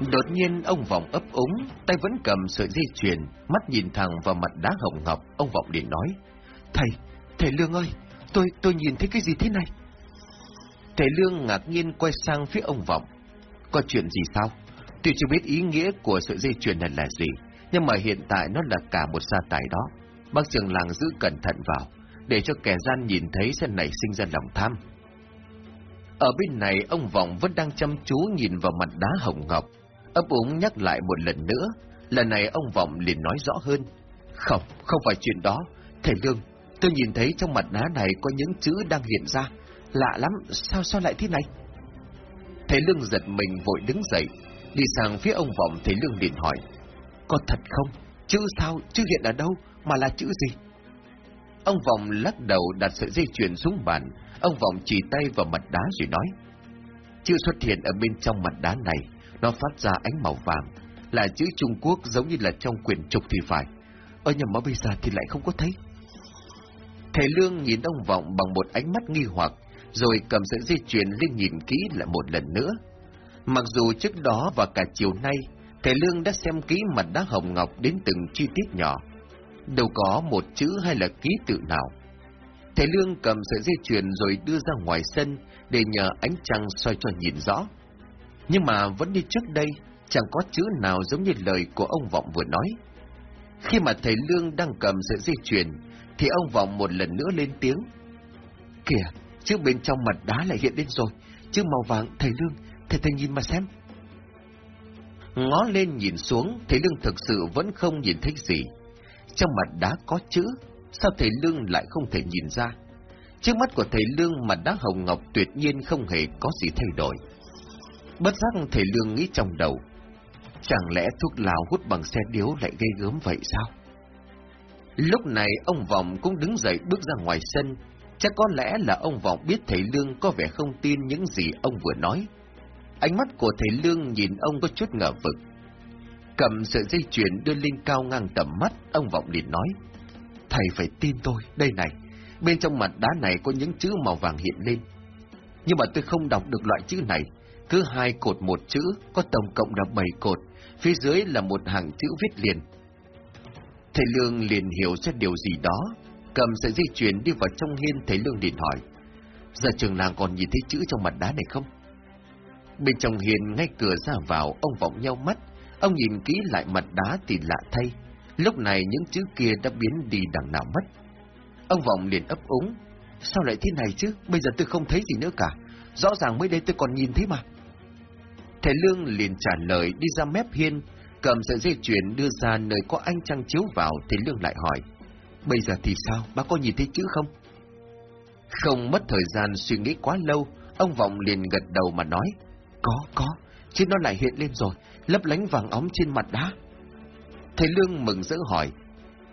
Đột nhiên ông Vọng ấp úng, tay vẫn cầm sợi dây chuyền, mắt nhìn thẳng vào mặt đá hồng ngọc, ông Vọng liền nói. Thầy, thầy Lương ơi, tôi, tôi nhìn thấy cái gì thế này? Thầy Lương ngạc nhiên quay sang phía ông Vọng. Có chuyện gì sao? Tuy chưa biết ý nghĩa của sợi dây chuyền này là gì, nhưng mà hiện tại nó là cả một gia tài đó. Bác trưởng làng giữ cẩn thận vào, để cho kẻ gian nhìn thấy sẽ nảy sinh ra lòng tham. Ở bên này, ông Vọng vẫn đang chăm chú nhìn vào mặt đá hồng ngọc, ấp úng nhắc lại một lần nữa. Lần này ông Vọng liền nói rõ hơn. Không, không phải chuyện đó. Thầy Lương, tôi nhìn thấy trong mặt đá này có những chữ đang hiện ra. Lạ lắm, sao sao lại thế này? Thầy Lương giật mình vội đứng dậy, đi sang phía ông Vọng thầy Lương liền hỏi. Có thật không? Chữ sao? Chữ hiện ở đâu? Mà là chữ gì? Ông Vọng lắc đầu đặt sợi dây chuyền xuống bàn, ông Vọng chỉ tay vào mặt đá rồi nói. Chữ xuất hiện ở bên trong mặt đá này, nó phát ra ánh màu vàng, là chữ Trung Quốc giống như là trong quyển trục thì phải. Ở nhà mà bây giờ thì lại không có thấy. Thầy Lương nhìn ông Vọng bằng một ánh mắt nghi hoặc, rồi cầm sợi dây chuyền lên nhìn kỹ lại một lần nữa. Mặc dù trước đó và cả chiều nay, thầy Lương đã xem kỹ mặt đá hồng ngọc đến từng chi tiết nhỏ. Đâu có một chữ hay là ký tự nào. Thầy Lương cầm sợi dây chuyền rồi đưa ra ngoài sân để nhờ ánh trăng soi cho nhìn rõ. Nhưng mà vẫn như trước đây, chẳng có chữ nào giống như lời của ông Vọng vừa nói. Khi mà thầy Lương đang cầm sợi dây chuyền, thì ông Vọng một lần nữa lên tiếng. Kìa, chữ bên trong mặt đá lại hiện lên rồi, chữ màu vàng, thầy Lương, thầy thầy nhìn mà xem. Ngó lên nhìn xuống, thầy Lương thực sự vẫn không nhìn thấy gì. Trong mặt đá có chữ, sao thầy Lương lại không thể nhìn ra? Trước mắt của thầy Lương mặt đá hồng ngọc tuyệt nhiên không hề có gì thay đổi. Bất giác thầy Lương nghĩ trong đầu, chẳng lẽ thuốc lào hút bằng xe điếu lại gây gớm vậy sao? Lúc này ông Vọng cũng đứng dậy bước ra ngoài sân, chắc có lẽ là ông Vọng biết thầy Lương có vẻ không tin những gì ông vừa nói. Ánh mắt của thầy Lương nhìn ông có chút ngờ vực. Cầm sợi dây chuyền đưa lên cao ngang tầm mắt, ông Vọng liền nói. Thầy phải tin tôi, đây này, bên trong mặt đá này có những chữ màu vàng hiện lên. Nhưng mà tôi không đọc được loại chữ này, cứ hai cột một chữ, có tổng cộng là bảy cột, phía dưới là một hàng chữ viết liền. Thầy Lương liền hiểu ra điều gì đó, cầm sợi dây chuyền đi vào trong hiên thầy Lương liền hỏi. Giờ trường làng còn nhìn thấy chữ trong mặt đá này không? Bên trong hiên ngay cửa ra vào, ông vọng nhau mắt, ông nhìn kỹ lại mặt đá thì lạ thay. Lúc này những chữ kia đã biến đi đằng nào mất. Ông vọng liền ấp úng. Sao lại thế này chứ? Bây giờ tôi không thấy gì nữa cả. Rõ ràng mới đây tôi còn nhìn thấy mà. Thầy Lương liền trả lời đi ra mép hiên, cầm sợi dây chuyền đưa ra nơi có anh trăng chiếu vào, thầy Lương lại hỏi. Bây giờ thì sao? Bác có nhìn thấy chữ không? Không mất thời gian suy nghĩ quá lâu, ông Vọng liền gật đầu mà nói. Có, có, chứ nó lại hiện lên rồi, lấp lánh vàng óng trên mặt đá. Thầy Lương mừng rỡ hỏi,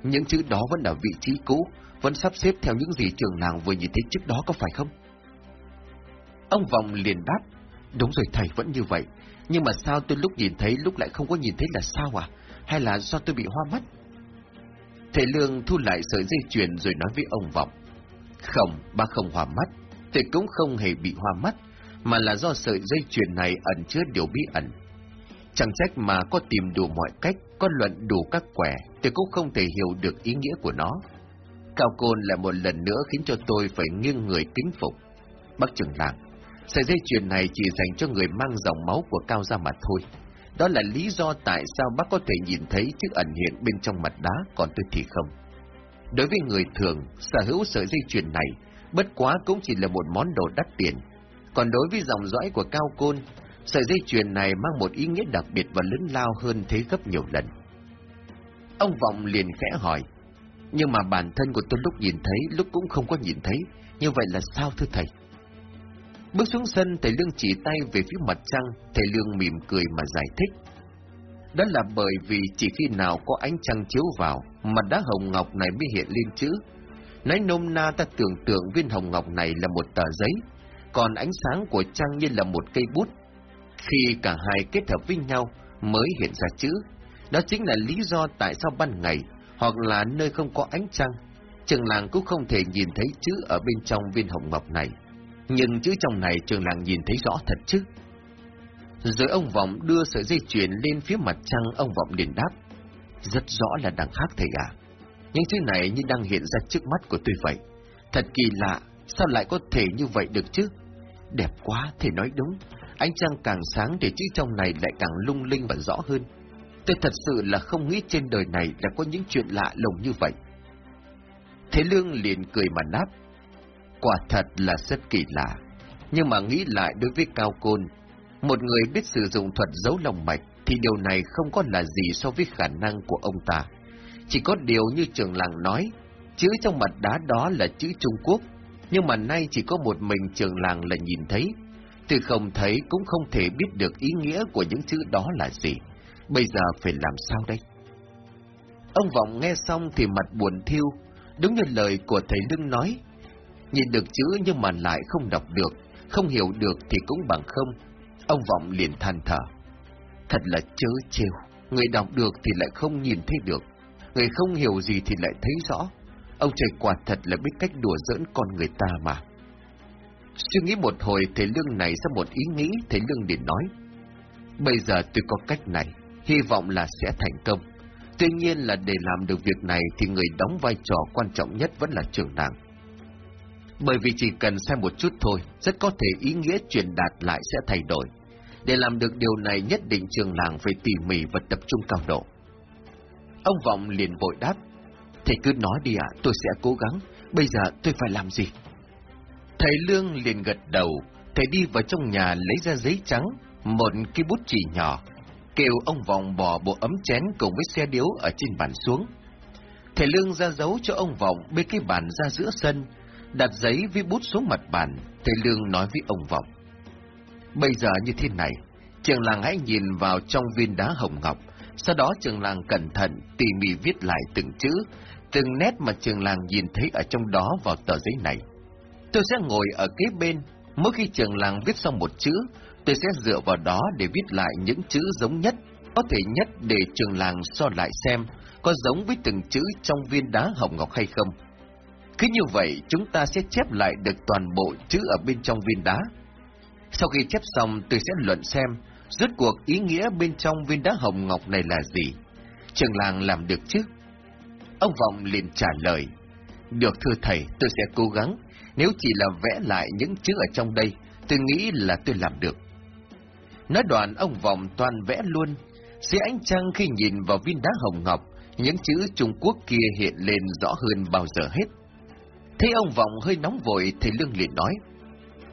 những chữ đó vẫn ở vị trí cũ, vẫn sắp xếp theo những gì trường làng vừa nhìn thấy trước đó có phải không? Ông Vọng liền đáp, đúng rồi thầy vẫn như vậy, nhưng mà sao tôi lúc nhìn thấy lúc lại không có nhìn thấy là sao à? Hay là do tôi bị hoa mắt? Thầy Lương thu lại sợi dây chuyền rồi nói với ông Vọng, không, ba không hoa mắt, thầy cũng không hề bị hoa mắt, mà là do sợi dây chuyền này ẩn chứa điều bí ẩn. Chẳng trách mà có tìm đủ mọi cách, có luận đủ các quẻ, thì cũng không thể hiểu được ý nghĩa của nó. Cao Côn lại một lần nữa khiến cho tôi phải nghiêng người kính phục. Bác trưởng làng, sợi dây chuyền này chỉ dành cho người mang dòng máu của Cao ra mà thôi. Đó là lý do tại sao bác có thể nhìn thấy chiếc ẩn hiện bên trong mặt đá, còn tôi thì không. Đối với người thường, sở hữu sợi dây chuyền này, bất quá cũng chỉ là một món đồ đắt tiền. Còn đối với dòng dõi của Cao Côn, sợi dây chuyền này mang một ý nghĩa đặc biệt và lớn lao hơn thế gấp nhiều lần. Ông Vọng liền khẽ hỏi, nhưng mà bản thân của tôi lúc nhìn thấy, lúc cũng không có nhìn thấy, như vậy là sao thưa thầy? Bước xuống sân, thầy Lương chỉ tay về phía mặt trăng, thầy Lương mỉm cười mà giải thích. Đó là bởi vì chỉ khi nào có ánh trăng chiếu vào, mặt đá hồng ngọc này mới hiện lên chữ. Nói nôm na ta tưởng tượng viên hồng ngọc này là một tờ giấy, còn ánh sáng của trăng như là một cây bút. Khi cả hai kết hợp với nhau mới hiện ra chữ. Đó chính là lý do tại sao ban ngày, hoặc là nơi không có ánh trăng, trường làng cũng không thể nhìn thấy chữ ở bên trong viên hồng ngọc này. Nhưng chữ trong này trường làng nhìn thấy rõ thật chứ. Rồi ông Vọng đưa sợi dây chuyền lên phía mặt trăng, ông Vọng liền đáp. Rất rõ là đang khác thầy à. Những thứ này như đang hiện ra trước mắt của tôi vậy. Thật kỳ lạ, sao lại có thể như vậy được chứ? Đẹp quá, thầy nói đúng. Ánh trăng càng sáng thì chữ trong này lại càng lung linh và rõ hơn. Tôi thật sự là không nghĩ trên đời này là có những chuyện lạ lùng như vậy. Thế Lương liền cười mà đáp. Quả thật là rất kỳ lạ. Nhưng mà nghĩ lại đối với Cao Côn, một người biết sử dụng thuật giấu lòng mạch thì điều này không có là gì so với khả năng của ông ta. Chỉ có điều như trường làng nói, chữ trong mặt đá đó là chữ Trung Quốc, nhưng mà nay chỉ có một mình trường làng là nhìn thấy. Từ không thấy cũng không thể biết được ý nghĩa của những chữ đó là gì. Bây giờ phải làm sao đây? Ông Vọng nghe xong thì mặt buồn thiêu, đúng như lời của thầy Lưng nói. Nhìn được chữ nhưng mà lại không đọc được, không hiểu được thì cũng bằng không. Ông Vọng liền than thở. Thật là chớ trêu, người đọc được thì lại không nhìn thấy được, người không hiểu gì thì lại thấy rõ. Ông trời quả thật là biết cách đùa giỡn con người ta mà. Suy nghĩ một hồi, thầy Lương này ra một ý nghĩ, thầy Lương liền nói. Bây giờ tôi có cách này, hy vọng là sẽ thành công. Tuy nhiên là để làm được việc này thì người đóng vai trò quan trọng nhất vẫn là trưởng nàng. Bởi vì chỉ cần xem một chút thôi, rất có thể ý nghĩa truyền đạt lại sẽ thay đổi. Để làm được điều này nhất định trường làng phải tỉ mỉ và tập trung cao độ. Ông Vọng liền vội đáp. Thầy cứ nói đi ạ, tôi sẽ cố gắng. Bây giờ tôi phải làm gì? Thầy Lương liền gật đầu, thầy đi vào trong nhà lấy ra giấy trắng, một cái bút chỉ nhỏ, kêu ông Vọng bỏ bộ ấm chén cùng với xe điếu ở trên bàn xuống. Thầy Lương ra dấu cho ông Vọng bê cái bàn ra giữa sân, đặt giấy với bút xuống mặt bàn, thầy Lương nói với ông Vọng. Bây giờ như thế này, trường làng hãy nhìn vào trong viên đá hồng ngọc, sau đó trường làng cẩn thận, tỉ mỉ viết lại từng chữ, từng nét mà trường làng nhìn thấy ở trong đó vào tờ giấy này. Tôi sẽ ngồi ở kế bên, mỗi khi trường làng viết xong một chữ, tôi sẽ dựa vào đó để viết lại những chữ giống nhất, có thể nhất để trường làng so lại xem có giống với từng chữ trong viên đá hồng ngọc hay không. Cứ như vậy, chúng ta sẽ chép lại được toàn bộ chữ ở bên trong viên đá. Sau khi chép xong, tôi sẽ luận xem, rốt cuộc ý nghĩa bên trong viên đá hồng ngọc này là gì. Trường làng làm được chứ? Ông Vọng liền trả lời. Được thưa thầy, tôi sẽ cố gắng. Nếu chỉ là vẽ lại những chữ ở trong đây, tôi nghĩ là tôi làm được. Nói đoạn ông Vọng toàn vẽ luôn. Dưới ánh trăng khi nhìn vào viên đá hồng ngọc, những chữ Trung Quốc kia hiện lên rõ hơn bao giờ hết. Thấy ông Vọng hơi nóng vội, thầy Lương liền nói.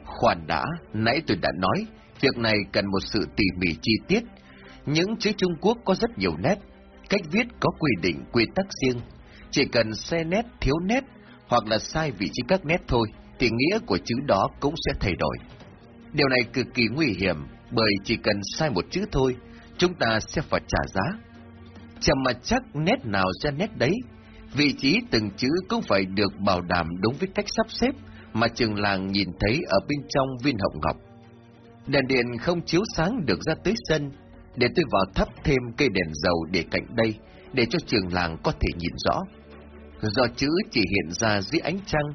Khoan đã, nãy tôi đã nói, việc này cần một sự tỉ mỉ chi tiết. Những chữ Trung Quốc có rất nhiều nét, cách viết có quy định, quy tắc riêng. Chỉ cần xe nét, thiếu nét, hoặc là sai vị trí các nét thôi, thì nghĩa của chữ đó cũng sẽ thay đổi. Điều này cực kỳ nguy hiểm, bởi chỉ cần sai một chữ thôi, chúng ta sẽ phải trả giá. Chẳng mà chắc nét nào ra nét đấy, vị trí từng chữ cũng phải được bảo đảm đúng với cách sắp xếp mà trường làng nhìn thấy ở bên trong viên hồng ngọc. Đèn điện không chiếu sáng được ra tới sân, để tôi vào thắp thêm cây đèn dầu để cạnh đây, để cho trường làng có thể nhìn rõ. Do chữ chỉ hiện ra dưới ánh trăng,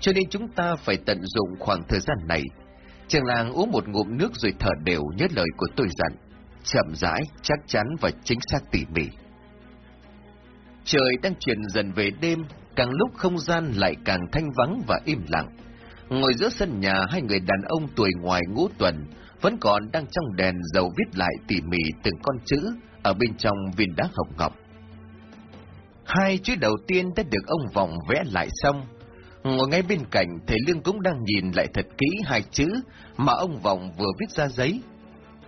cho nên chúng ta phải tận dụng khoảng thời gian này. Trường làng uống một ngụm nước rồi thở đều nhớ lời của tôi dặn, chậm rãi, chắc chắn và chính xác tỉ mỉ. Trời đang chuyển dần về đêm, càng lúc không gian lại càng thanh vắng và im lặng. Ngồi giữa sân nhà, hai người đàn ông tuổi ngoài ngũ tuần vẫn còn đang trong đèn dầu viết lại tỉ mỉ từng con chữ ở bên trong viên đá hồng ngọc. Hai chữ đầu tiên đã được ông Vọng vẽ lại xong. Ngồi ngay bên cạnh, thầy Lương cũng đang nhìn lại thật kỹ hai chữ mà ông Vọng vừa viết ra giấy.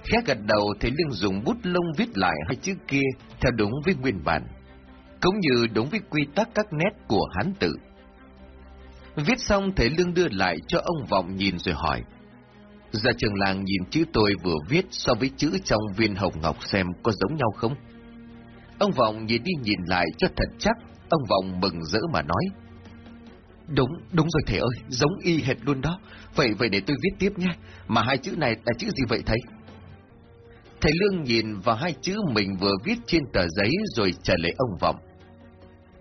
Khẽ gật đầu, thầy Lương dùng bút lông viết lại hai chữ kia theo đúng với nguyên bản cũng như đúng với quy tắc các nét của hán tự. Viết xong thầy Lương đưa lại cho ông Vọng nhìn rồi hỏi. Gia trường làng nhìn chữ tôi vừa viết so với chữ trong viên hồng ngọc xem có giống nhau không? Ông Vọng nhìn đi nhìn lại cho thật chắc, ông Vọng mừng rỡ mà nói. Đúng, đúng rồi thầy ơi, giống y hệt luôn đó. Vậy vậy để tôi viết tiếp nhé. Mà hai chữ này là chữ gì vậy thầy? Thầy Lương nhìn vào hai chữ mình vừa viết trên tờ giấy rồi trả lời ông Vọng.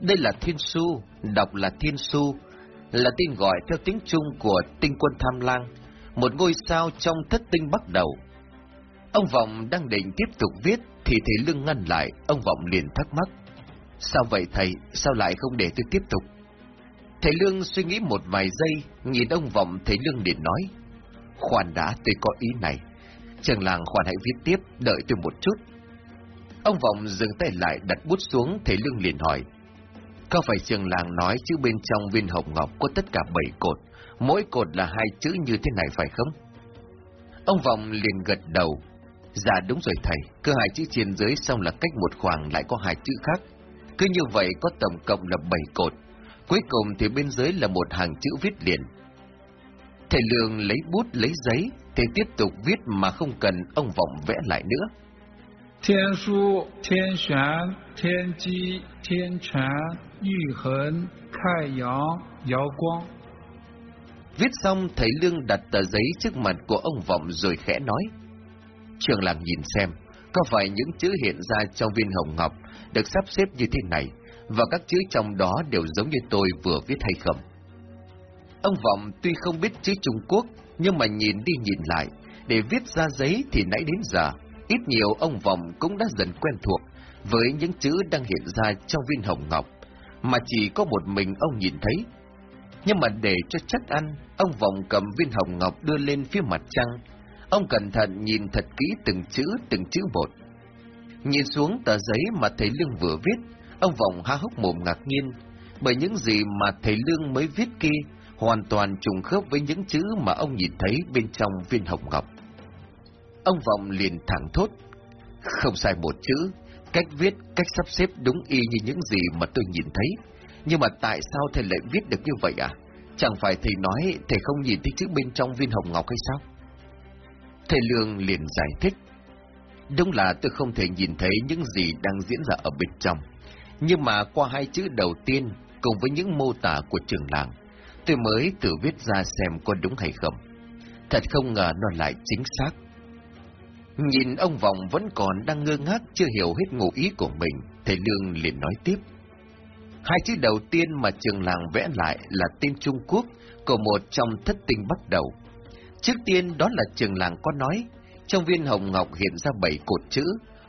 Đây là Thiên Su, đọc là Thiên Su, là tên gọi theo tiếng Trung của tinh quân Tham Lang, một ngôi sao trong thất tinh bắt đầu. Ông Vọng đang định tiếp tục viết, thì thầy Lương ngăn lại, ông Vọng liền thắc mắc. Sao vậy thầy, sao lại không để tôi tiếp tục? Thầy Lương suy nghĩ một vài giây, nhìn ông Vọng thầy Lương liền nói. Khoan đã, tôi có ý này. Trường làng khoan hãy viết tiếp, đợi tôi một chút. Ông Vọng dừng tay lại đặt bút xuống, thầy Lương liền hỏi. Có phải trường làng nói chữ bên trong viên hồng ngọc có tất cả bảy cột, mỗi cột là hai chữ như thế này phải không? Ông Vọng liền gật đầu. Dạ đúng rồi thầy, cứ hai chữ trên dưới xong là cách một khoảng lại có hai chữ khác. Cứ như vậy có tổng cộng là bảy cột. Cuối cùng thì bên dưới là một hàng chữ viết liền. Thầy Lương lấy bút lấy giấy, thầy tiếp tục viết mà không cần ông Vọng vẽ lại nữa. Thiên su, thiên玄, thiên机, thiên权, yu hấn, khai阳, giáo quang. Viết xong, thầy Lương đặt tờ giấy trước mặt của ông Vọng rồi khẽ nói. Trường làng nhìn xem, có phải những chữ hiện ra trong viên hồng ngọc được sắp xếp như thế này, và các chữ trong đó đều giống như tôi vừa viết hay không? Ông Vọng tuy không biết chữ Trung Quốc, nhưng mà nhìn đi nhìn lại, để viết ra giấy thì nãy đến giờ, ít nhiều ông vòng cũng đã dần quen thuộc với những chữ đang hiện ra trong viên hồng ngọc, mà chỉ có một mình ông nhìn thấy. Nhưng mà để cho chắc ăn, ông vòng cầm viên hồng ngọc đưa lên phía mặt trăng. Ông cẩn thận nhìn thật kỹ từng chữ, từng chữ một. Nhìn xuống tờ giấy mà thầy Lương vừa viết, ông vòng há hốc mồm ngạc nhiên, bởi những gì mà thầy Lương mới viết kia hoàn toàn trùng khớp với những chữ mà ông nhìn thấy bên trong viên hồng ngọc. Ông Vọng liền thẳng thốt, không sai một chữ, cách viết, cách sắp xếp đúng y như những gì mà tôi nhìn thấy. Nhưng mà tại sao thầy lại viết được như vậy à? Chẳng phải thầy nói thầy không nhìn thấy chữ bên trong viên hồng ngọc hay sao? Thầy Lương liền giải thích. Đúng là tôi không thể nhìn thấy những gì đang diễn ra ở bên trong. Nhưng mà qua hai chữ đầu tiên, cùng với những mô tả của trường làng, tôi mới tự viết ra xem có đúng hay không. Thật không ngờ nó lại chính xác. Nhìn ông Vọng vẫn còn đang ngơ ngác chưa hiểu hết ngụ ý của mình, thầy Lương liền nói tiếp. Hai chữ đầu tiên mà trường làng vẽ lại là tên Trung Quốc của một trong thất tinh bắt đầu. Trước tiên đó là trường làng có nói, trong viên hồng ngọc hiện ra bảy cột chữ,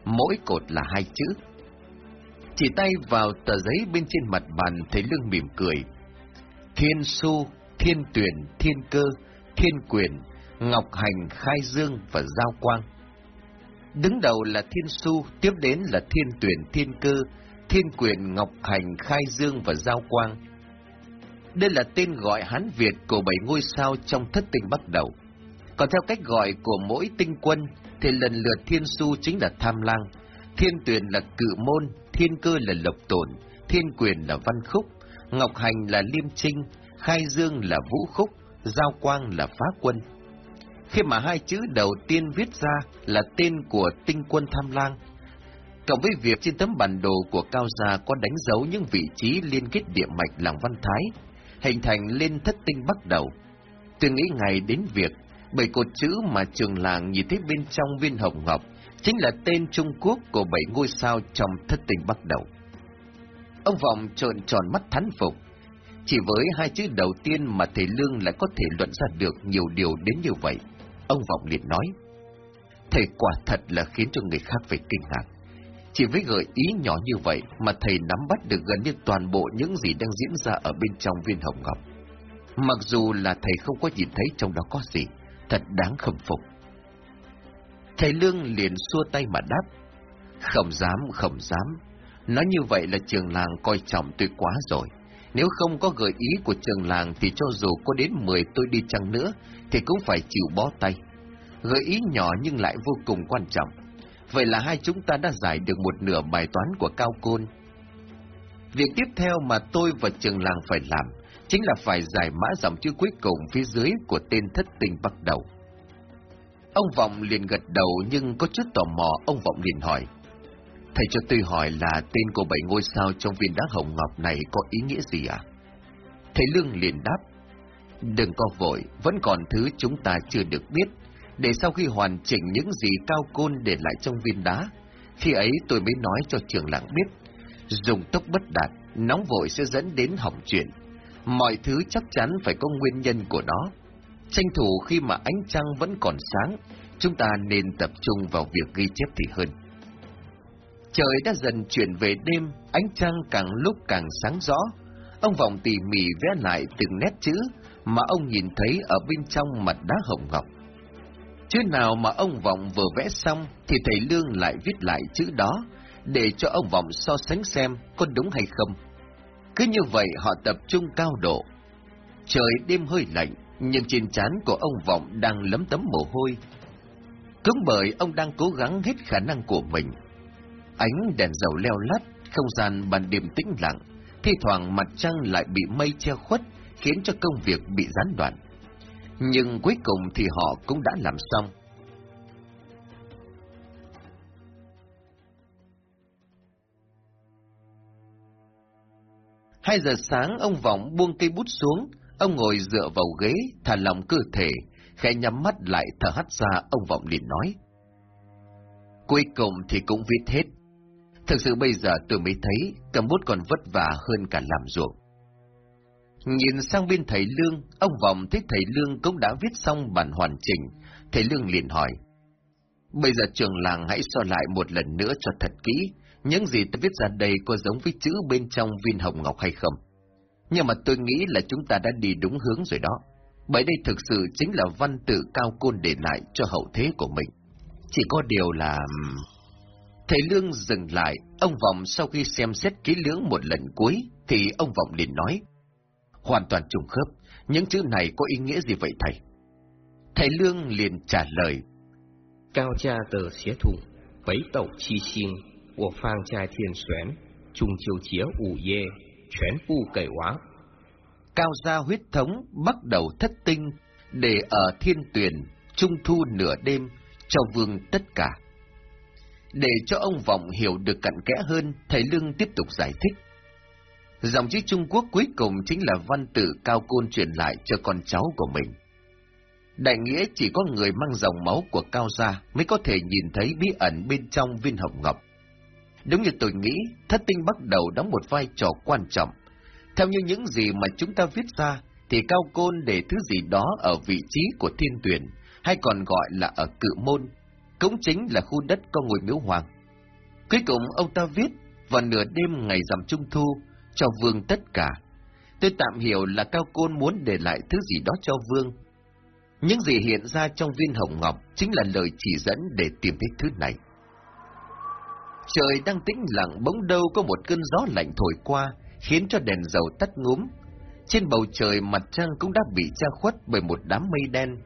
mỗi cột là hai chữ. Chỉ tay vào tờ giấy bên trên mặt bàn thấy Lương mỉm cười. Thiên su, thiên tuyển, thiên cơ, thiên quyền, ngọc hành, khai dương và giao quang. Đứng đầu là thiên su, tiếp đến là thiên tuyển, thiên cơ, thiên quyền, ngọc hành, khai dương và giao quang. Đây là tên gọi Hán Việt của bảy ngôi sao trong thất tinh bắt đầu. Còn theo cách gọi của mỗi tinh quân, thì lần lượt thiên su chính là tham lang, thiên tuyển là cự môn, thiên cơ là lộc tổn, thiên quyền là văn khúc, ngọc hành là liêm trinh, khai dương là vũ khúc, giao quang là phá quân. Khi mà hai chữ đầu tiên viết ra là tên của tinh quân tham lang, cộng với việc trên tấm bản đồ của Cao Gia có đánh dấu những vị trí liên kết địa mạch làng Văn Thái, hình thành lên thất tinh bắt đầu. Tôi nghĩ ngày đến việc, bảy cột chữ mà trường làng nhìn thấy bên trong viên hồng ngọc chính là tên Trung Quốc của bảy ngôi sao trong thất tinh bắt đầu. Ông Vọng trợn tròn mắt thán phục. Chỉ với hai chữ đầu tiên mà thầy Lương lại có thể luận ra được nhiều điều đến như vậy. Ông Vọng liền nói, thầy quả thật là khiến cho người khác phải kinh ngạc. Chỉ với gợi ý nhỏ như vậy mà thầy nắm bắt được gần như toàn bộ những gì đang diễn ra ở bên trong viên hồng ngọc. Mặc dù là thầy không có nhìn thấy trong đó có gì, thật đáng khâm phục. Thầy Lương liền xua tay mà đáp, không dám, không dám. Nói như vậy là trường làng coi trọng tôi quá rồi. Nếu không có gợi ý của trường làng thì cho dù có đến 10 tôi đi chăng nữa thì cũng phải chịu bó tay. Gợi ý nhỏ nhưng lại vô cùng quan trọng. Vậy là hai chúng ta đã giải được một nửa bài toán của Cao Côn. Việc tiếp theo mà tôi và trường làng phải làm chính là phải giải mã dòng chữ cuối cùng phía dưới của tên thất tình bắt đầu. Ông Vọng liền gật đầu nhưng có chút tò mò, ông Vọng liền hỏi. Thầy cho tôi hỏi là tên của bảy ngôi sao trong viên đá hồng ngọc này có ý nghĩa gì à? Thầy Lương liền đáp. Đừng có vội, vẫn còn thứ chúng ta chưa được biết, để sau khi hoàn chỉnh những gì cao côn để lại trong viên đá, khi ấy tôi mới nói cho trường làng biết, dùng tốc bất đạt, nóng vội sẽ dẫn đến hỏng chuyện. Mọi thứ chắc chắn phải có nguyên nhân của nó. Tranh thủ khi mà ánh trăng vẫn còn sáng, chúng ta nên tập trung vào việc ghi chép thì hơn. Trời đã dần chuyển về đêm, ánh trăng càng lúc càng sáng rõ. Ông Vọng tỉ mỉ vẽ lại từng nét chữ mà ông nhìn thấy ở bên trong mặt đá hồng ngọc. Chữ nào mà ông Vọng vừa vẽ xong thì thầy Lương lại viết lại chữ đó để cho ông Vọng so sánh xem có đúng hay không. Cứ như vậy họ tập trung cao độ. Trời đêm hơi lạnh, nhưng trên trán của ông Vọng đang lấm tấm mồ hôi. Cũng bởi ông đang cố gắng hết khả năng của mình. Ánh đèn dầu leo lắt, không gian ban đêm tĩnh lặng, thi thoảng mặt trăng lại bị mây che khuất, khiến cho công việc bị gián đoạn. Nhưng cuối cùng thì họ cũng đã làm xong. Hai giờ sáng ông Vọng buông cây bút xuống, ông ngồi dựa vào ghế, thả lòng cơ thể, khẽ nhắm mắt lại thở hắt ra, ông Vọng liền nói. Cuối cùng thì cũng viết hết. Thực sự bây giờ tôi mới thấy cầm bút còn vất vả hơn cả làm ruộng. Nhìn sang bên thầy Lương, ông Vọng thấy thầy Lương cũng đã viết xong bản hoàn chỉnh. Thầy Lương liền hỏi. Bây giờ trường làng hãy so lại một lần nữa cho thật kỹ, những gì tôi viết ra đây có giống với chữ bên trong viên hồng ngọc hay không? Nhưng mà tôi nghĩ là chúng ta đã đi đúng hướng rồi đó. Bởi đây thực sự chính là văn tự cao côn để lại cho hậu thế của mình. Chỉ có điều là... Thầy Lương dừng lại, ông Vọng sau khi xem xét kỹ lưỡng một lần cuối, thì ông Vọng liền nói hoàn toàn trùng khớp. Những chữ này có ý nghĩa gì vậy thầy? Thầy Lương liền trả lời. Cao cha tờ xế thùng, bấy tẩu chi xin, của phang trai thiên xoén, trùng chiều chía ủ dê, xoén pu cậy hóa. Cao gia huyết thống bắt đầu thất tinh, để ở thiên tuyển, trung thu nửa đêm, cho vương tất cả. Để cho ông Vọng hiểu được cặn kẽ hơn, thầy Lương tiếp tục giải thích. Dòng chữ Trung Quốc cuối cùng chính là văn tự cao côn truyền lại cho con cháu của mình. Đại nghĩa chỉ có người mang dòng máu của Cao Gia mới có thể nhìn thấy bí ẩn bên trong viên hồng ngọc. Đúng như tôi nghĩ, thất tinh bắt đầu đóng một vai trò quan trọng. Theo như những gì mà chúng ta viết ra, thì Cao Côn để thứ gì đó ở vị trí của thiên tuyển, hay còn gọi là ở cự môn, cũng chính là khu đất có ngôi miếu hoàng. Cuối cùng ông ta viết, vào nửa đêm ngày rằm trung thu, cho vương tất cả. Tôi tạm hiểu là Cao Côn muốn để lại thứ gì đó cho vương. Những gì hiện ra trong viên hồng ngọc chính là lời chỉ dẫn để tìm thấy thứ này. Trời đang tĩnh lặng bỗng đâu có một cơn gió lạnh thổi qua, khiến cho đèn dầu tắt ngúm. Trên bầu trời mặt trăng cũng đã bị che khuất bởi một đám mây đen.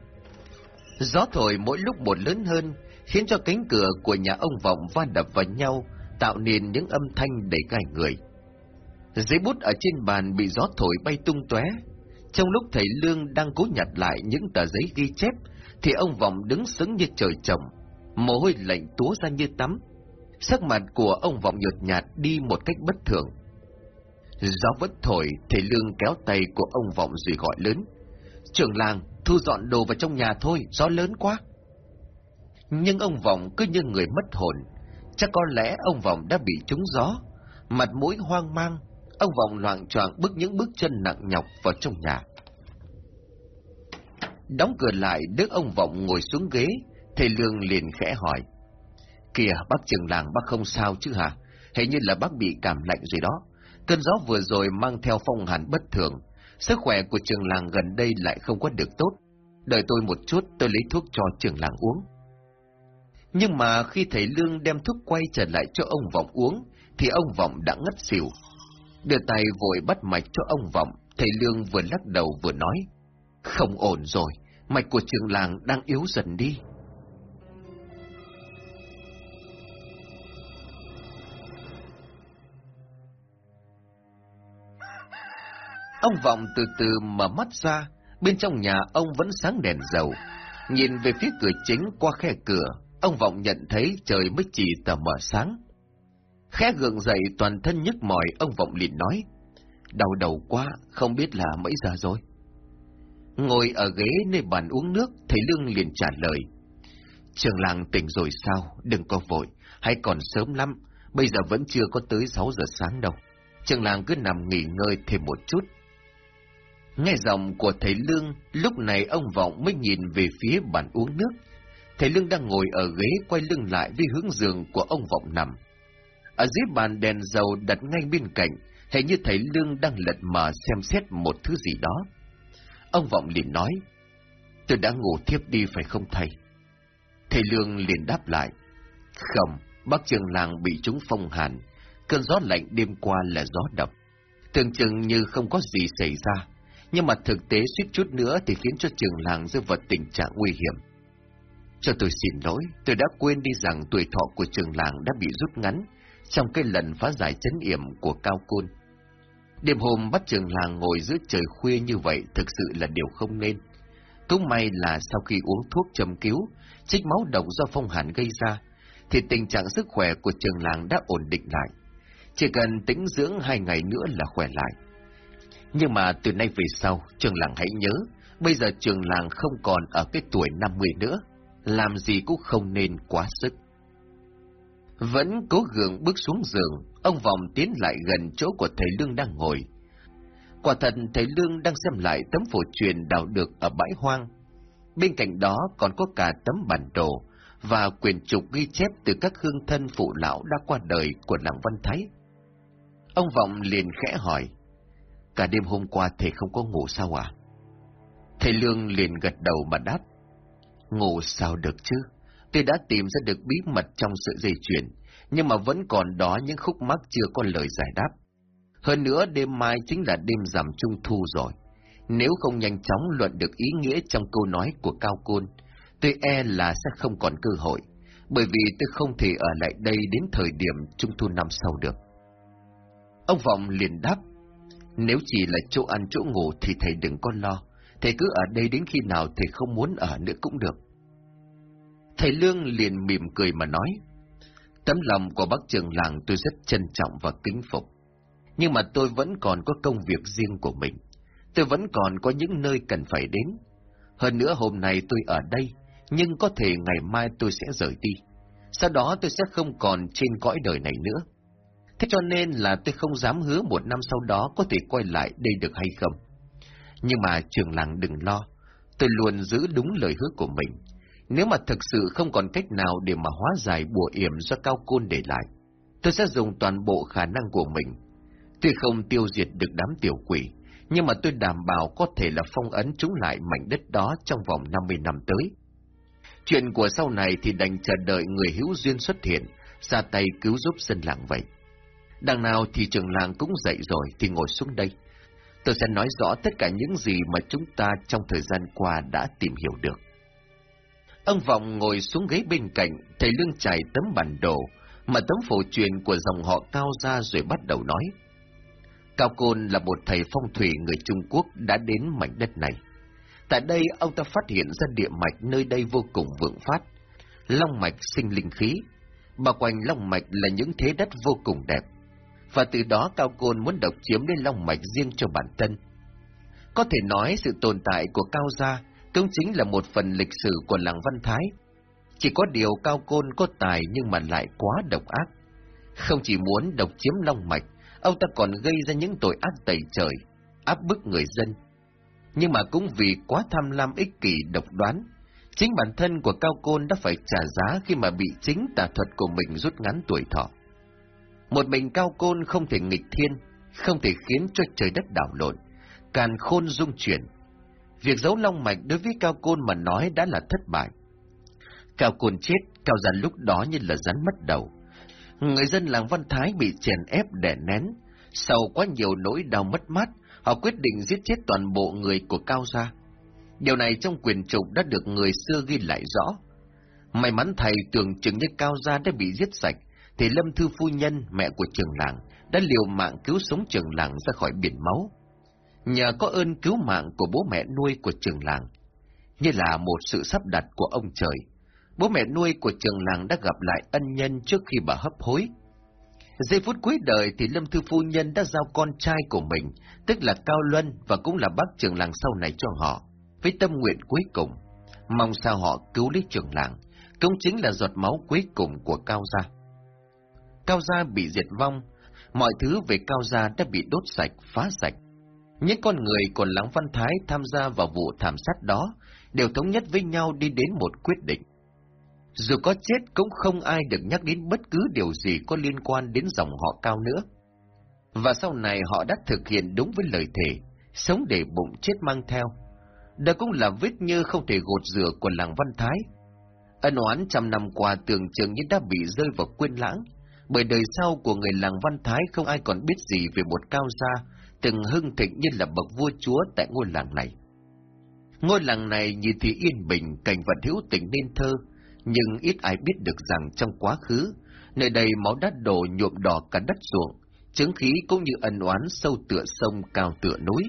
Gió thổi mỗi lúc một lớn hơn, khiến cho cánh cửa của nhà ông Vọng va đập vào nhau, tạo nên những âm thanh đầy gai người. Giấy bút ở trên bàn bị gió thổi bay tung tóe. Trong lúc thầy Lương đang cố nhặt lại những tờ giấy ghi chép, thì ông Vọng đứng sững như trời trồng, mồ hôi lạnh túa ra như tắm. Sắc mặt của ông Vọng nhợt nhạt đi một cách bất thường. Gió vẫn thổi, thầy Lương kéo tay của ông Vọng rồi gọi lớn. Trưởng làng, thu dọn đồ vào trong nhà thôi, gió lớn quá. Nhưng ông Vọng cứ như người mất hồn. Chắc có lẽ ông Vọng đã bị trúng gió. Mặt mũi hoang mang, ông Vọng loạn choạng bước những bước chân nặng nhọc vào trong nhà. Đóng cửa lại, đứa ông Vọng ngồi xuống ghế, thầy Lương liền khẽ hỏi. Kìa, bác trường làng bác không sao chứ hả? Hình như là bác bị cảm lạnh rồi đó. Cơn gió vừa rồi mang theo phong hàn bất thường. Sức khỏe của trường làng gần đây lại không có được tốt. Đợi tôi một chút, tôi lấy thuốc cho trường làng uống. Nhưng mà khi thầy Lương đem thuốc quay trở lại cho ông Vọng uống, thì ông Vọng đã ngất xỉu. Đưa tay vội bắt mạch cho ông Vọng, thầy Lương vừa lắc đầu vừa nói. Không ổn rồi, mạch của trường làng đang yếu dần đi. Ông Vọng từ từ mở mắt ra, bên trong nhà ông vẫn sáng đèn dầu. Nhìn về phía cửa chính qua khe cửa, ông Vọng nhận thấy trời mới chỉ tờ mở sáng. Khẽ gượng dậy toàn thân nhức mỏi, ông Vọng liền nói, đau đầu quá, không biết là mấy giờ rồi. Ngồi ở ghế nơi bàn uống nước, thầy Lương liền trả lời, trường làng tỉnh rồi sao, đừng có vội, hay còn sớm lắm, bây giờ vẫn chưa có tới 6 giờ sáng đâu. Trường làng cứ nằm nghỉ ngơi thêm một chút, Nghe giọng của thầy Lương, lúc này ông Vọng mới nhìn về phía bàn uống nước. thầy Lương đang ngồi ở ghế quay lưng lại với hướng giường của ông Vọng nằm. Ở dưới bàn đèn dầu đặt ngay bên cạnh, hình như thầy Lương đang lật mở xem xét một thứ gì đó. Ông Vọng liền nói, tôi đã ngủ thiếp đi phải không thầy? Thầy Lương liền đáp lại, không, bác trường làng bị chúng phong hàn, cơn gió lạnh đêm qua là gió độc. Tưởng chừng như không có gì xảy ra, nhưng mà thực tế suýt chút nữa thì khiến cho trường làng rơi vào tình trạng nguy hiểm. Cho tôi xin lỗi, tôi đã quên đi rằng tuổi thọ của trường làng đã bị rút ngắn trong cái lần phá giải chấn yểm của Cao Côn. Đêm hôm bắt trường làng ngồi giữa trời khuya như vậy thực sự là điều không nên. Cũng may là sau khi uống thuốc châm cứu, trích máu độc do phong hàn gây ra, thì tình trạng sức khỏe của trường làng đã ổn định lại. Chỉ cần tĩnh dưỡng hai ngày nữa là khỏe lại. Nhưng mà từ nay về sau, trường làng hãy nhớ, bây giờ trường làng không còn ở cái tuổi 50 nữa, làm gì cũng không nên quá sức. Vẫn cố gượng bước xuống giường, ông Vòng tiến lại gần chỗ của thầy Lương đang ngồi. Quả thật thầy Lương đang xem lại tấm phổ truyền đào được ở bãi hoang. Bên cạnh đó còn có cả tấm bản đồ và quyển trục ghi chép từ các hương thân phụ lão đã qua đời của làng Văn Thái. Ông Vọng liền khẽ hỏi, cả đêm hôm qua thầy không có ngủ sao à? Thầy Lương liền gật đầu mà đáp, ngủ sao được chứ? Tôi đã tìm ra được bí mật trong sự dây chuyển nhưng mà vẫn còn đó những khúc mắc chưa có lời giải đáp. Hơn nữa đêm mai chính là đêm rằm trung thu rồi. Nếu không nhanh chóng luận được ý nghĩa trong câu nói của Cao Côn, tôi e là sẽ không còn cơ hội, bởi vì tôi không thể ở lại đây đến thời điểm trung thu năm sau được. Ông Vọng liền đáp, nếu chỉ là chỗ ăn chỗ ngủ thì thầy đừng có lo, thầy cứ ở đây đến khi nào thầy không muốn ở nữa cũng được. Thầy Lương liền mỉm cười mà nói, tấm lòng của bác trường làng tôi rất trân trọng và kính phục, nhưng mà tôi vẫn còn có công việc riêng của mình, tôi vẫn còn có những nơi cần phải đến. Hơn nữa hôm nay tôi ở đây, nhưng có thể ngày mai tôi sẽ rời đi, sau đó tôi sẽ không còn trên cõi đời này nữa. Thế cho nên là tôi không dám hứa một năm sau đó có thể quay lại đây được hay không. Nhưng mà trường làng đừng lo, tôi luôn giữ đúng lời hứa của mình. Nếu mà thực sự không còn cách nào để mà hóa giải bùa yểm do cao côn để lại, tôi sẽ dùng toàn bộ khả năng của mình. Tuy không tiêu diệt được đám tiểu quỷ, nhưng mà tôi đảm bảo có thể là phong ấn chúng lại mảnh đất đó trong vòng 50 năm tới. Chuyện của sau này thì đành chờ đợi người hữu duyên xuất hiện, ra tay cứu giúp dân làng vậy. Đằng nào thì trường làng cũng dậy rồi thì ngồi xuống đây. Tôi sẽ nói rõ tất cả những gì mà chúng ta trong thời gian qua đã tìm hiểu được. Ông Vọng ngồi xuống ghế bên cạnh, thầy lương trải tấm bản đồ, mà tấm phổ truyền của dòng họ cao ra rồi bắt đầu nói. Cao Côn là một thầy phong thủy người Trung Quốc đã đến mảnh đất này. Tại đây, ông ta phát hiện ra địa mạch nơi đây vô cùng vượng phát. Long mạch sinh linh khí. Bao quanh long mạch là những thế đất vô cùng đẹp. Và từ đó Cao Côn muốn độc chiếm lên long mạch riêng cho bản thân. Có thể nói sự tồn tại của Cao Gia cũng chính là một phần lịch sử của làng Văn Thái. Chỉ có điều Cao Côn có tài nhưng mà lại quá độc ác. Không chỉ muốn độc chiếm long mạch, ông ta còn gây ra những tội ác tẩy trời, áp bức người dân. Nhưng mà cũng vì quá tham lam ích kỷ độc đoán, chính bản thân của Cao Côn đã phải trả giá khi mà bị chính tà thuật của mình rút ngắn tuổi thọ. Một mình Cao Côn không thể nghịch thiên, không thể khiến cho trời đất đảo lộn, càn khôn dung chuyển, Việc giấu long mạch đối với Cao Côn mà nói đã là thất bại. Cao Côn chết, Cao Giàn lúc đó như là rắn mất đầu. Người dân làng Văn Thái bị chèn ép đè nén. Sau quá nhiều nỗi đau mất mát, họ quyết định giết chết toàn bộ người của Cao Gia. Điều này trong quyền trục đã được người xưa ghi lại rõ. May mắn thầy tưởng chừng như Cao Gia đã bị giết sạch, thì Lâm Thư Phu Nhân, mẹ của trường làng, đã liều mạng cứu sống trường làng ra khỏi biển máu nhờ có ơn cứu mạng của bố mẹ nuôi của trường làng, như là một sự sắp đặt của ông trời. Bố mẹ nuôi của trường làng đã gặp lại ân nhân trước khi bà hấp hối. Giây phút cuối đời thì Lâm Thư Phu Nhân đã giao con trai của mình, tức là Cao Luân và cũng là bác trường làng sau này cho họ, với tâm nguyện cuối cùng, mong sao họ cứu lấy trường làng, cũng chính là giọt máu cuối cùng của Cao Gia. Cao Gia bị diệt vong, mọi thứ về Cao Gia đã bị đốt sạch, phá sạch, những con người của Lăng Văn Thái tham gia vào vụ thảm sát đó đều thống nhất với nhau đi đến một quyết định. Dù có chết cũng không ai được nhắc đến bất cứ điều gì có liên quan đến dòng họ cao nữa. Và sau này họ đã thực hiện đúng với lời thề, sống để bụng chết mang theo. Đó cũng là vết nhơ không thể gột rửa của làng Văn Thái. Ân oán trăm năm qua tưởng chừng như đã bị rơi vào quên lãng, bởi đời sau của người làng Văn Thái không ai còn biết gì về một cao gia, từng hưng thịnh như là bậc vua chúa tại ngôi làng này. Ngôi làng này nhìn thì yên bình, cảnh vật hữu tình nên thơ, nhưng ít ai biết được rằng trong quá khứ, nơi đây máu đất đổ nhuộm đỏ cả đất ruộng, chứng khí cũng như ân oán sâu tựa sông cao tựa núi.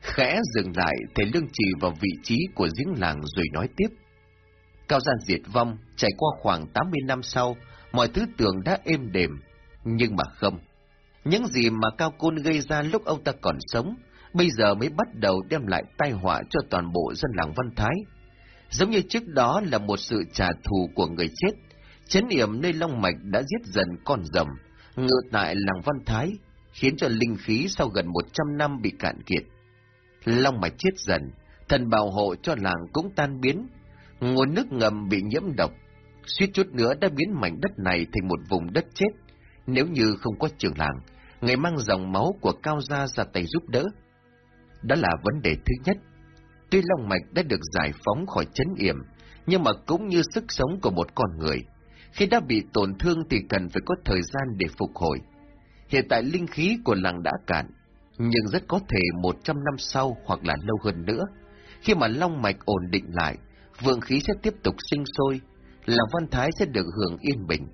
Khẽ dừng lại, thầy lương trì vào vị trí của giếng làng rồi nói tiếp. Cao gian diệt vong, trải qua khoảng 80 năm sau, mọi thứ tưởng đã êm đềm, nhưng mà không. Những gì mà Cao Côn gây ra lúc ông ta còn sống, bây giờ mới bắt đầu đem lại tai họa cho toàn bộ dân làng Văn Thái. Giống như trước đó là một sự trả thù của người chết, chấn yểm nơi Long Mạch đã giết dần con rầm, ngự tại làng Văn Thái, khiến cho linh khí sau gần 100 năm bị cạn kiệt. Long Mạch chết dần, thần bảo hộ cho làng cũng tan biến, nguồn nước ngầm bị nhiễm độc, suýt chút nữa đã biến mảnh đất này thành một vùng đất chết, nếu như không có trường làng, người mang dòng máu của Cao Gia ra tay giúp đỡ. Đó là vấn đề thứ nhất. Tuy Long Mạch đã được giải phóng khỏi chấn yểm, nhưng mà cũng như sức sống của một con người. Khi đã bị tổn thương thì cần phải có thời gian để phục hồi. Hiện tại linh khí của làng đã cạn, nhưng rất có thể một trăm năm sau hoặc là lâu hơn nữa. Khi mà Long Mạch ổn định lại, vượng khí sẽ tiếp tục sinh sôi, làng Văn Thái sẽ được hưởng yên bình.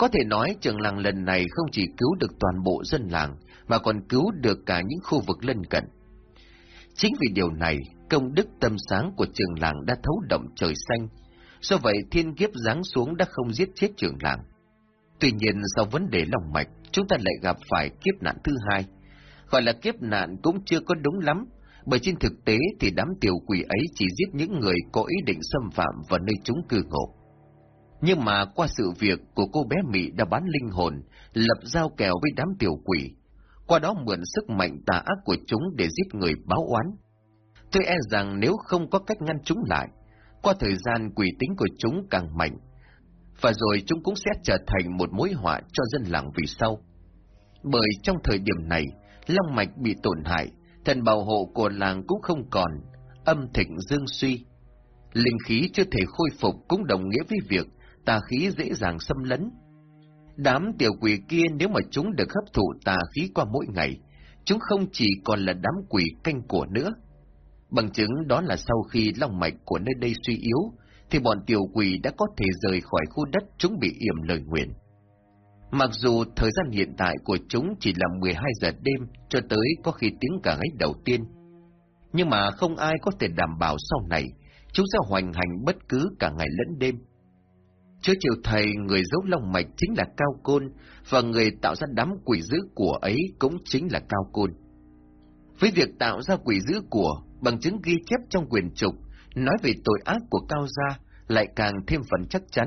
Có thể nói trường làng lần này không chỉ cứu được toàn bộ dân làng, mà còn cứu được cả những khu vực lân cận. Chính vì điều này, công đức tâm sáng của trường làng đã thấu động trời xanh. Do vậy, thiên kiếp giáng xuống đã không giết chết trường làng. Tuy nhiên, sau vấn đề lòng mạch, chúng ta lại gặp phải kiếp nạn thứ hai. Gọi là kiếp nạn cũng chưa có đúng lắm, bởi trên thực tế thì đám tiểu quỷ ấy chỉ giết những người có ý định xâm phạm vào nơi chúng cư ngụ. Nhưng mà qua sự việc của cô bé Mỹ đã bán linh hồn, lập giao kèo với đám tiểu quỷ, qua đó mượn sức mạnh tà ác của chúng để giết người báo oán. Tôi e rằng nếu không có cách ngăn chúng lại, qua thời gian quỷ tính của chúng càng mạnh, và rồi chúng cũng sẽ trở thành một mối họa cho dân làng vì sau. Bởi trong thời điểm này, long mạch bị tổn hại, thần bảo hộ của làng cũng không còn, âm thịnh dương suy. Linh khí chưa thể khôi phục cũng đồng nghĩa với việc tà khí dễ dàng xâm lấn. Đám tiểu quỷ kia nếu mà chúng được hấp thụ tà khí qua mỗi ngày, chúng không chỉ còn là đám quỷ canh của nữa. Bằng chứng đó là sau khi long mạch của nơi đây suy yếu, thì bọn tiểu quỷ đã có thể rời khỏi khu đất chúng bị yểm lời nguyện. Mặc dù thời gian hiện tại của chúng chỉ là 12 giờ đêm cho tới có khi tiếng cả ấy đầu tiên, nhưng mà không ai có thể đảm bảo sau này chúng sẽ hoành hành bất cứ cả ngày lẫn đêm. Chưa chiều thầy, người giấu long mạch chính là Cao Côn, và người tạo ra đám quỷ dữ của ấy cũng chính là Cao Côn. Với việc tạo ra quỷ dữ của, bằng chứng ghi chép trong quyền trục, nói về tội ác của Cao Gia lại càng thêm phần chắc chắn.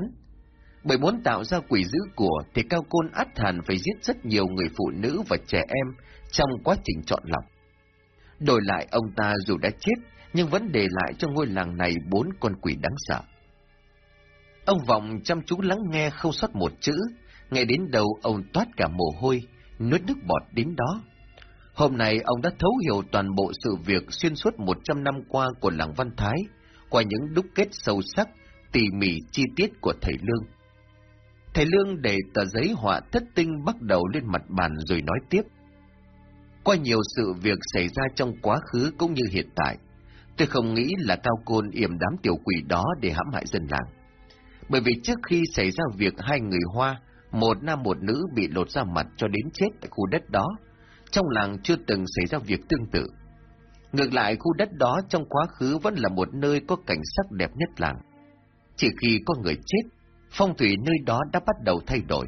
Bởi muốn tạo ra quỷ dữ của thì Cao Côn át hẳn phải giết rất nhiều người phụ nữ và trẻ em trong quá trình chọn lọc. Đổi lại ông ta dù đã chết, nhưng vẫn để lại cho ngôi làng này bốn con quỷ đáng sợ. Ông Vọng chăm chú lắng nghe không sót một chữ, nghe đến đầu ông toát cả mồ hôi, nuốt nước bọt đến đó. Hôm nay ông đã thấu hiểu toàn bộ sự việc xuyên suốt một trăm năm qua của làng Văn Thái, qua những đúc kết sâu sắc, tỉ mỉ chi tiết của thầy Lương. Thầy Lương để tờ giấy họa thất tinh bắt đầu lên mặt bàn rồi nói tiếp. Qua nhiều sự việc xảy ra trong quá khứ cũng như hiện tại, tôi không nghĩ là Cao Côn yểm đám tiểu quỷ đó để hãm hại dân làng. Bởi vì trước khi xảy ra việc hai người Hoa, một nam một nữ bị lột ra mặt cho đến chết tại khu đất đó, trong làng chưa từng xảy ra việc tương tự. Ngược lại, khu đất đó trong quá khứ vẫn là một nơi có cảnh sắc đẹp nhất làng. Chỉ khi có người chết, phong thủy nơi đó đã bắt đầu thay đổi.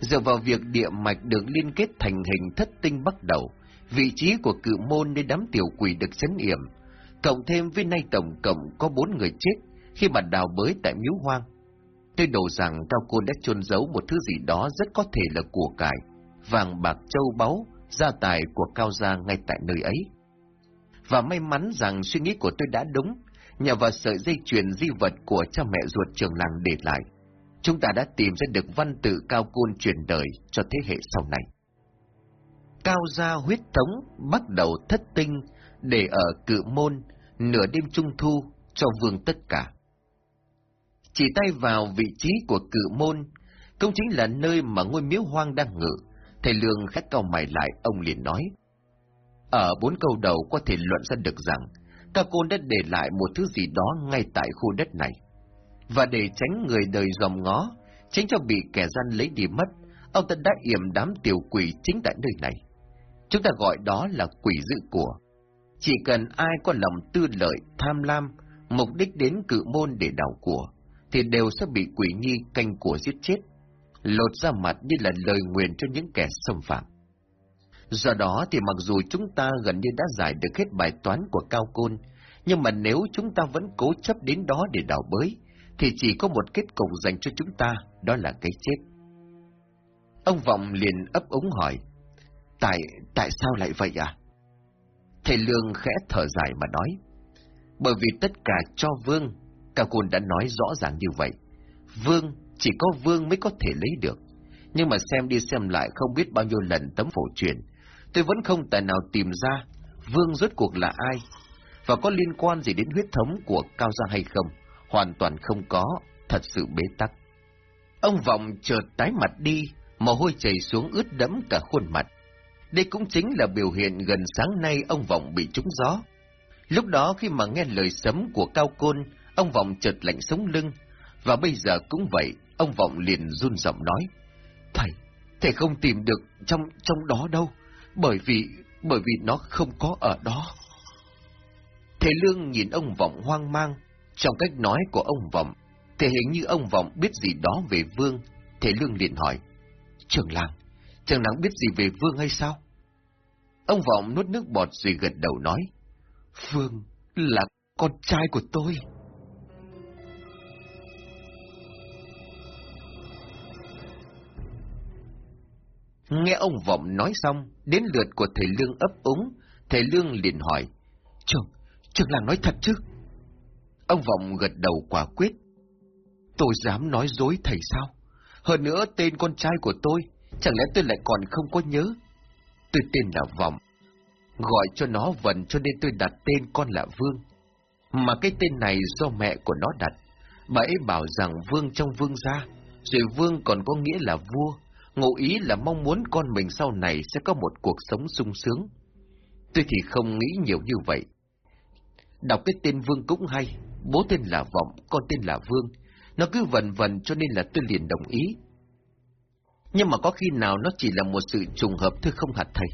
Dựa vào việc địa mạch được liên kết thành hình thất tinh bắt đầu, vị trí của cự môn nơi đám tiểu quỷ được chấn yểm, cộng thêm với nay tổng cộng có bốn người chết khi mà đào bới tại miếu hoang. Tôi đồ rằng Cao Côn đã chôn giấu một thứ gì đó rất có thể là của cải, vàng bạc châu báu, gia tài của Cao Gia ngay tại nơi ấy. Và may mắn rằng suy nghĩ của tôi đã đúng, nhờ vào sợi dây chuyền di vật của cha mẹ ruột trường làng để lại, chúng ta đã tìm ra được văn tự cao côn truyền đời cho thế hệ sau này. Cao gia huyết thống bắt đầu thất tinh để ở cự môn nửa đêm trung thu cho vương tất cả. Chỉ tay vào vị trí của cự môn, cũng chính là nơi mà ngôi miếu hoang đang ngự, thầy lương khách cao mày lại, ông liền nói. Ở bốn câu đầu có thể luận ra được rằng, các Côn đã để lại một thứ gì đó ngay tại khu đất này. Và để tránh người đời dòm ngó, tránh cho bị kẻ gian lấy đi mất, ông ta đã yểm đám tiểu quỷ chính tại nơi này. Chúng ta gọi đó là quỷ dự của. Chỉ cần ai có lòng tư lợi, tham lam, mục đích đến cự môn để đào của, thì đều sẽ bị quỷ nhi canh của giết chết, lột ra mặt như là lời nguyền cho những kẻ xâm phạm. Do đó thì mặc dù chúng ta gần như đã giải được hết bài toán của Cao Côn, nhưng mà nếu chúng ta vẫn cố chấp đến đó để đào bới, thì chỉ có một kết cục dành cho chúng ta, đó là cái chết. Ông Vọng liền ấp úng hỏi, tại, tại sao lại vậy à? Thầy Lương khẽ thở dài mà nói, bởi vì tất cả cho Vương, Cao Côn đã nói rõ ràng như vậy. Vương, chỉ có Vương mới có thể lấy được. Nhưng mà xem đi xem lại không biết bao nhiêu lần tấm phổ truyền, tôi vẫn không tài nào tìm ra Vương rốt cuộc là ai, và có liên quan gì đến huyết thống của Cao Gia hay không, hoàn toàn không có, thật sự bế tắc. Ông Vọng chợt tái mặt đi, mồ hôi chảy xuống ướt đẫm cả khuôn mặt. Đây cũng chính là biểu hiện gần sáng nay ông Vọng bị trúng gió. Lúc đó khi mà nghe lời sấm của Cao Côn, ông Vọng chợt lạnh sống lưng, và bây giờ cũng vậy, ông Vọng liền run giọng nói. Thầy, thầy không tìm được trong trong đó đâu, bởi vì, bởi vì nó không có ở đó. Thầy Lương nhìn ông Vọng hoang mang, trong cách nói của ông Vọng, thể hình như ông Vọng biết gì đó về Vương, thầy Lương liền hỏi, Trường làng, trường làng biết gì về Vương hay sao? Ông Vọng nuốt nước bọt rồi gật đầu nói, Vương là con trai của tôi. Nghe ông Vọng nói xong, đến lượt của thầy Lương ấp úng, thầy Lương liền hỏi, Trường, trường làng nói thật chứ? Ông Vọng gật đầu quả quyết. Tôi dám nói dối thầy sao? Hơn nữa tên con trai của tôi, chẳng lẽ tôi lại còn không có nhớ? Tôi tên là Vọng. Gọi cho nó Vần cho nên tôi đặt tên con là Vương. Mà cái tên này do mẹ của nó đặt. Bà ấy bảo rằng Vương trong Vương gia, rồi Vương còn có nghĩa là vua ngụ ý là mong muốn con mình sau này sẽ có một cuộc sống sung sướng. Tôi thì không nghĩ nhiều như vậy. Đọc cái tên Vương cũng hay, bố tên là Vọng, con tên là Vương. Nó cứ vần vần cho nên là tôi liền đồng ý. Nhưng mà có khi nào nó chỉ là một sự trùng hợp thôi không hạt thầy.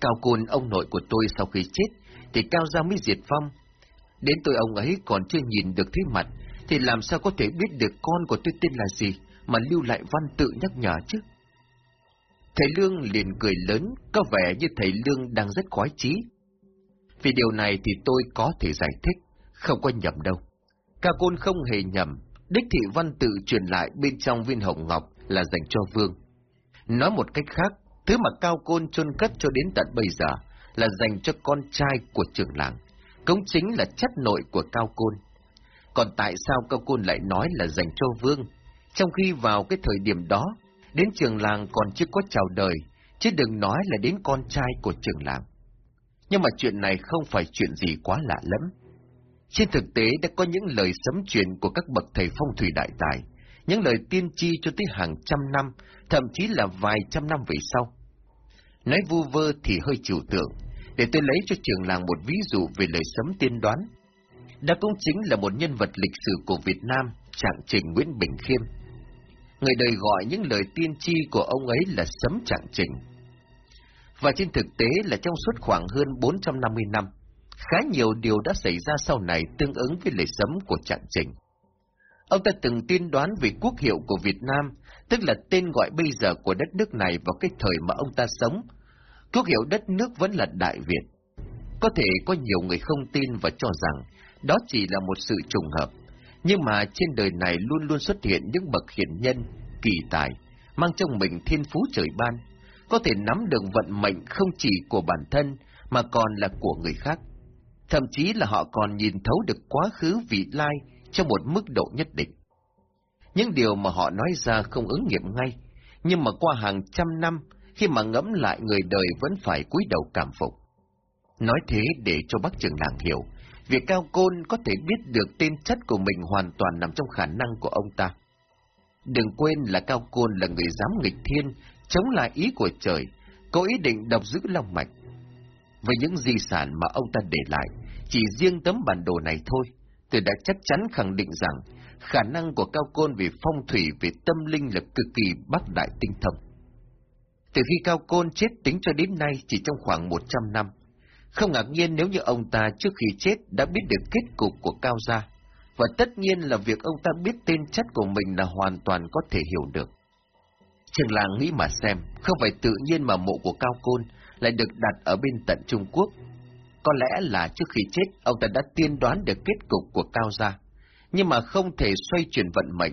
Cao Côn ông nội của tôi sau khi chết, thì Cao Gia mới diệt vong. Đến tôi ông ấy còn chưa nhìn được thế mặt, thì làm sao có thể biết được con của tôi tên là gì, mà lưu lại văn tự nhắc nhở chứ? Thầy Lương liền cười lớn, có vẻ như thầy Lương đang rất khoái chí. Vì điều này thì tôi có thể giải thích, không có nhầm đâu. Ca Côn không hề nhầm, đích thị văn tự truyền lại bên trong viên hồng ngọc là dành cho Vương. Nói một cách khác, thứ mà Cao Côn chôn cất cho đến tận bây giờ là dành cho con trai của trưởng làng, cũng chính là chất nội của Cao Côn. Còn tại sao Cao Côn lại nói là dành cho Vương, trong khi vào cái thời điểm đó, Đến trường làng còn chưa có chào đời, chứ đừng nói là đến con trai của trường làng. Nhưng mà chuyện này không phải chuyện gì quá lạ lắm. Trên thực tế đã có những lời sấm truyền của các bậc thầy phong thủy đại tài, những lời tiên tri cho tới hàng trăm năm, thậm chí là vài trăm năm về sau. Nói vu vơ thì hơi trừu tượng, để tôi lấy cho trường làng một ví dụ về lời sấm tiên đoán. Đó cũng chính là một nhân vật lịch sử của Việt Nam, trạng trình Nguyễn Bình Khiêm người đời gọi những lời tiên tri của ông ấy là sấm trạng trình. Và trên thực tế là trong suốt khoảng hơn 450 năm, khá nhiều điều đã xảy ra sau này tương ứng với lời sấm của trạng trình. Ông ta từng tiên đoán về quốc hiệu của Việt Nam, tức là tên gọi bây giờ của đất nước này vào cái thời mà ông ta sống. Quốc hiệu đất nước vẫn là Đại Việt. Có thể có nhiều người không tin và cho rằng đó chỉ là một sự trùng hợp, nhưng mà trên đời này luôn luôn xuất hiện những bậc hiển nhân, kỳ tài, mang trong mình thiên phú trời ban, có thể nắm được vận mệnh không chỉ của bản thân mà còn là của người khác. Thậm chí là họ còn nhìn thấu được quá khứ vị lai trong một mức độ nhất định. Những điều mà họ nói ra không ứng nghiệm ngay, nhưng mà qua hàng trăm năm, khi mà ngẫm lại người đời vẫn phải cúi đầu cảm phục. Nói thế để cho bác trưởng làng hiểu, việc cao côn có thể biết được tên chất của mình hoàn toàn nằm trong khả năng của ông ta. Đừng quên là cao côn là người dám nghịch thiên, chống lại ý của trời, có ý định độc giữ long mạch. Với những di sản mà ông ta để lại, chỉ riêng tấm bản đồ này thôi, tôi đã chắc chắn khẳng định rằng khả năng của Cao Côn về phong thủy, về tâm linh là cực kỳ bác đại tinh thông. Từ khi Cao Côn chết tính cho đến nay chỉ trong khoảng 100 năm, không ngạc nhiên nếu như ông ta trước khi chết đã biết được kết cục của Cao Gia, và tất nhiên là việc ông ta biết tên chất của mình là hoàn toàn có thể hiểu được. Trường làng nghĩ mà xem, không phải tự nhiên mà mộ của Cao Côn lại được đặt ở bên tận Trung Quốc. Có lẽ là trước khi chết, ông ta đã tiên đoán được kết cục của Cao Gia, nhưng mà không thể xoay chuyển vận mệnh.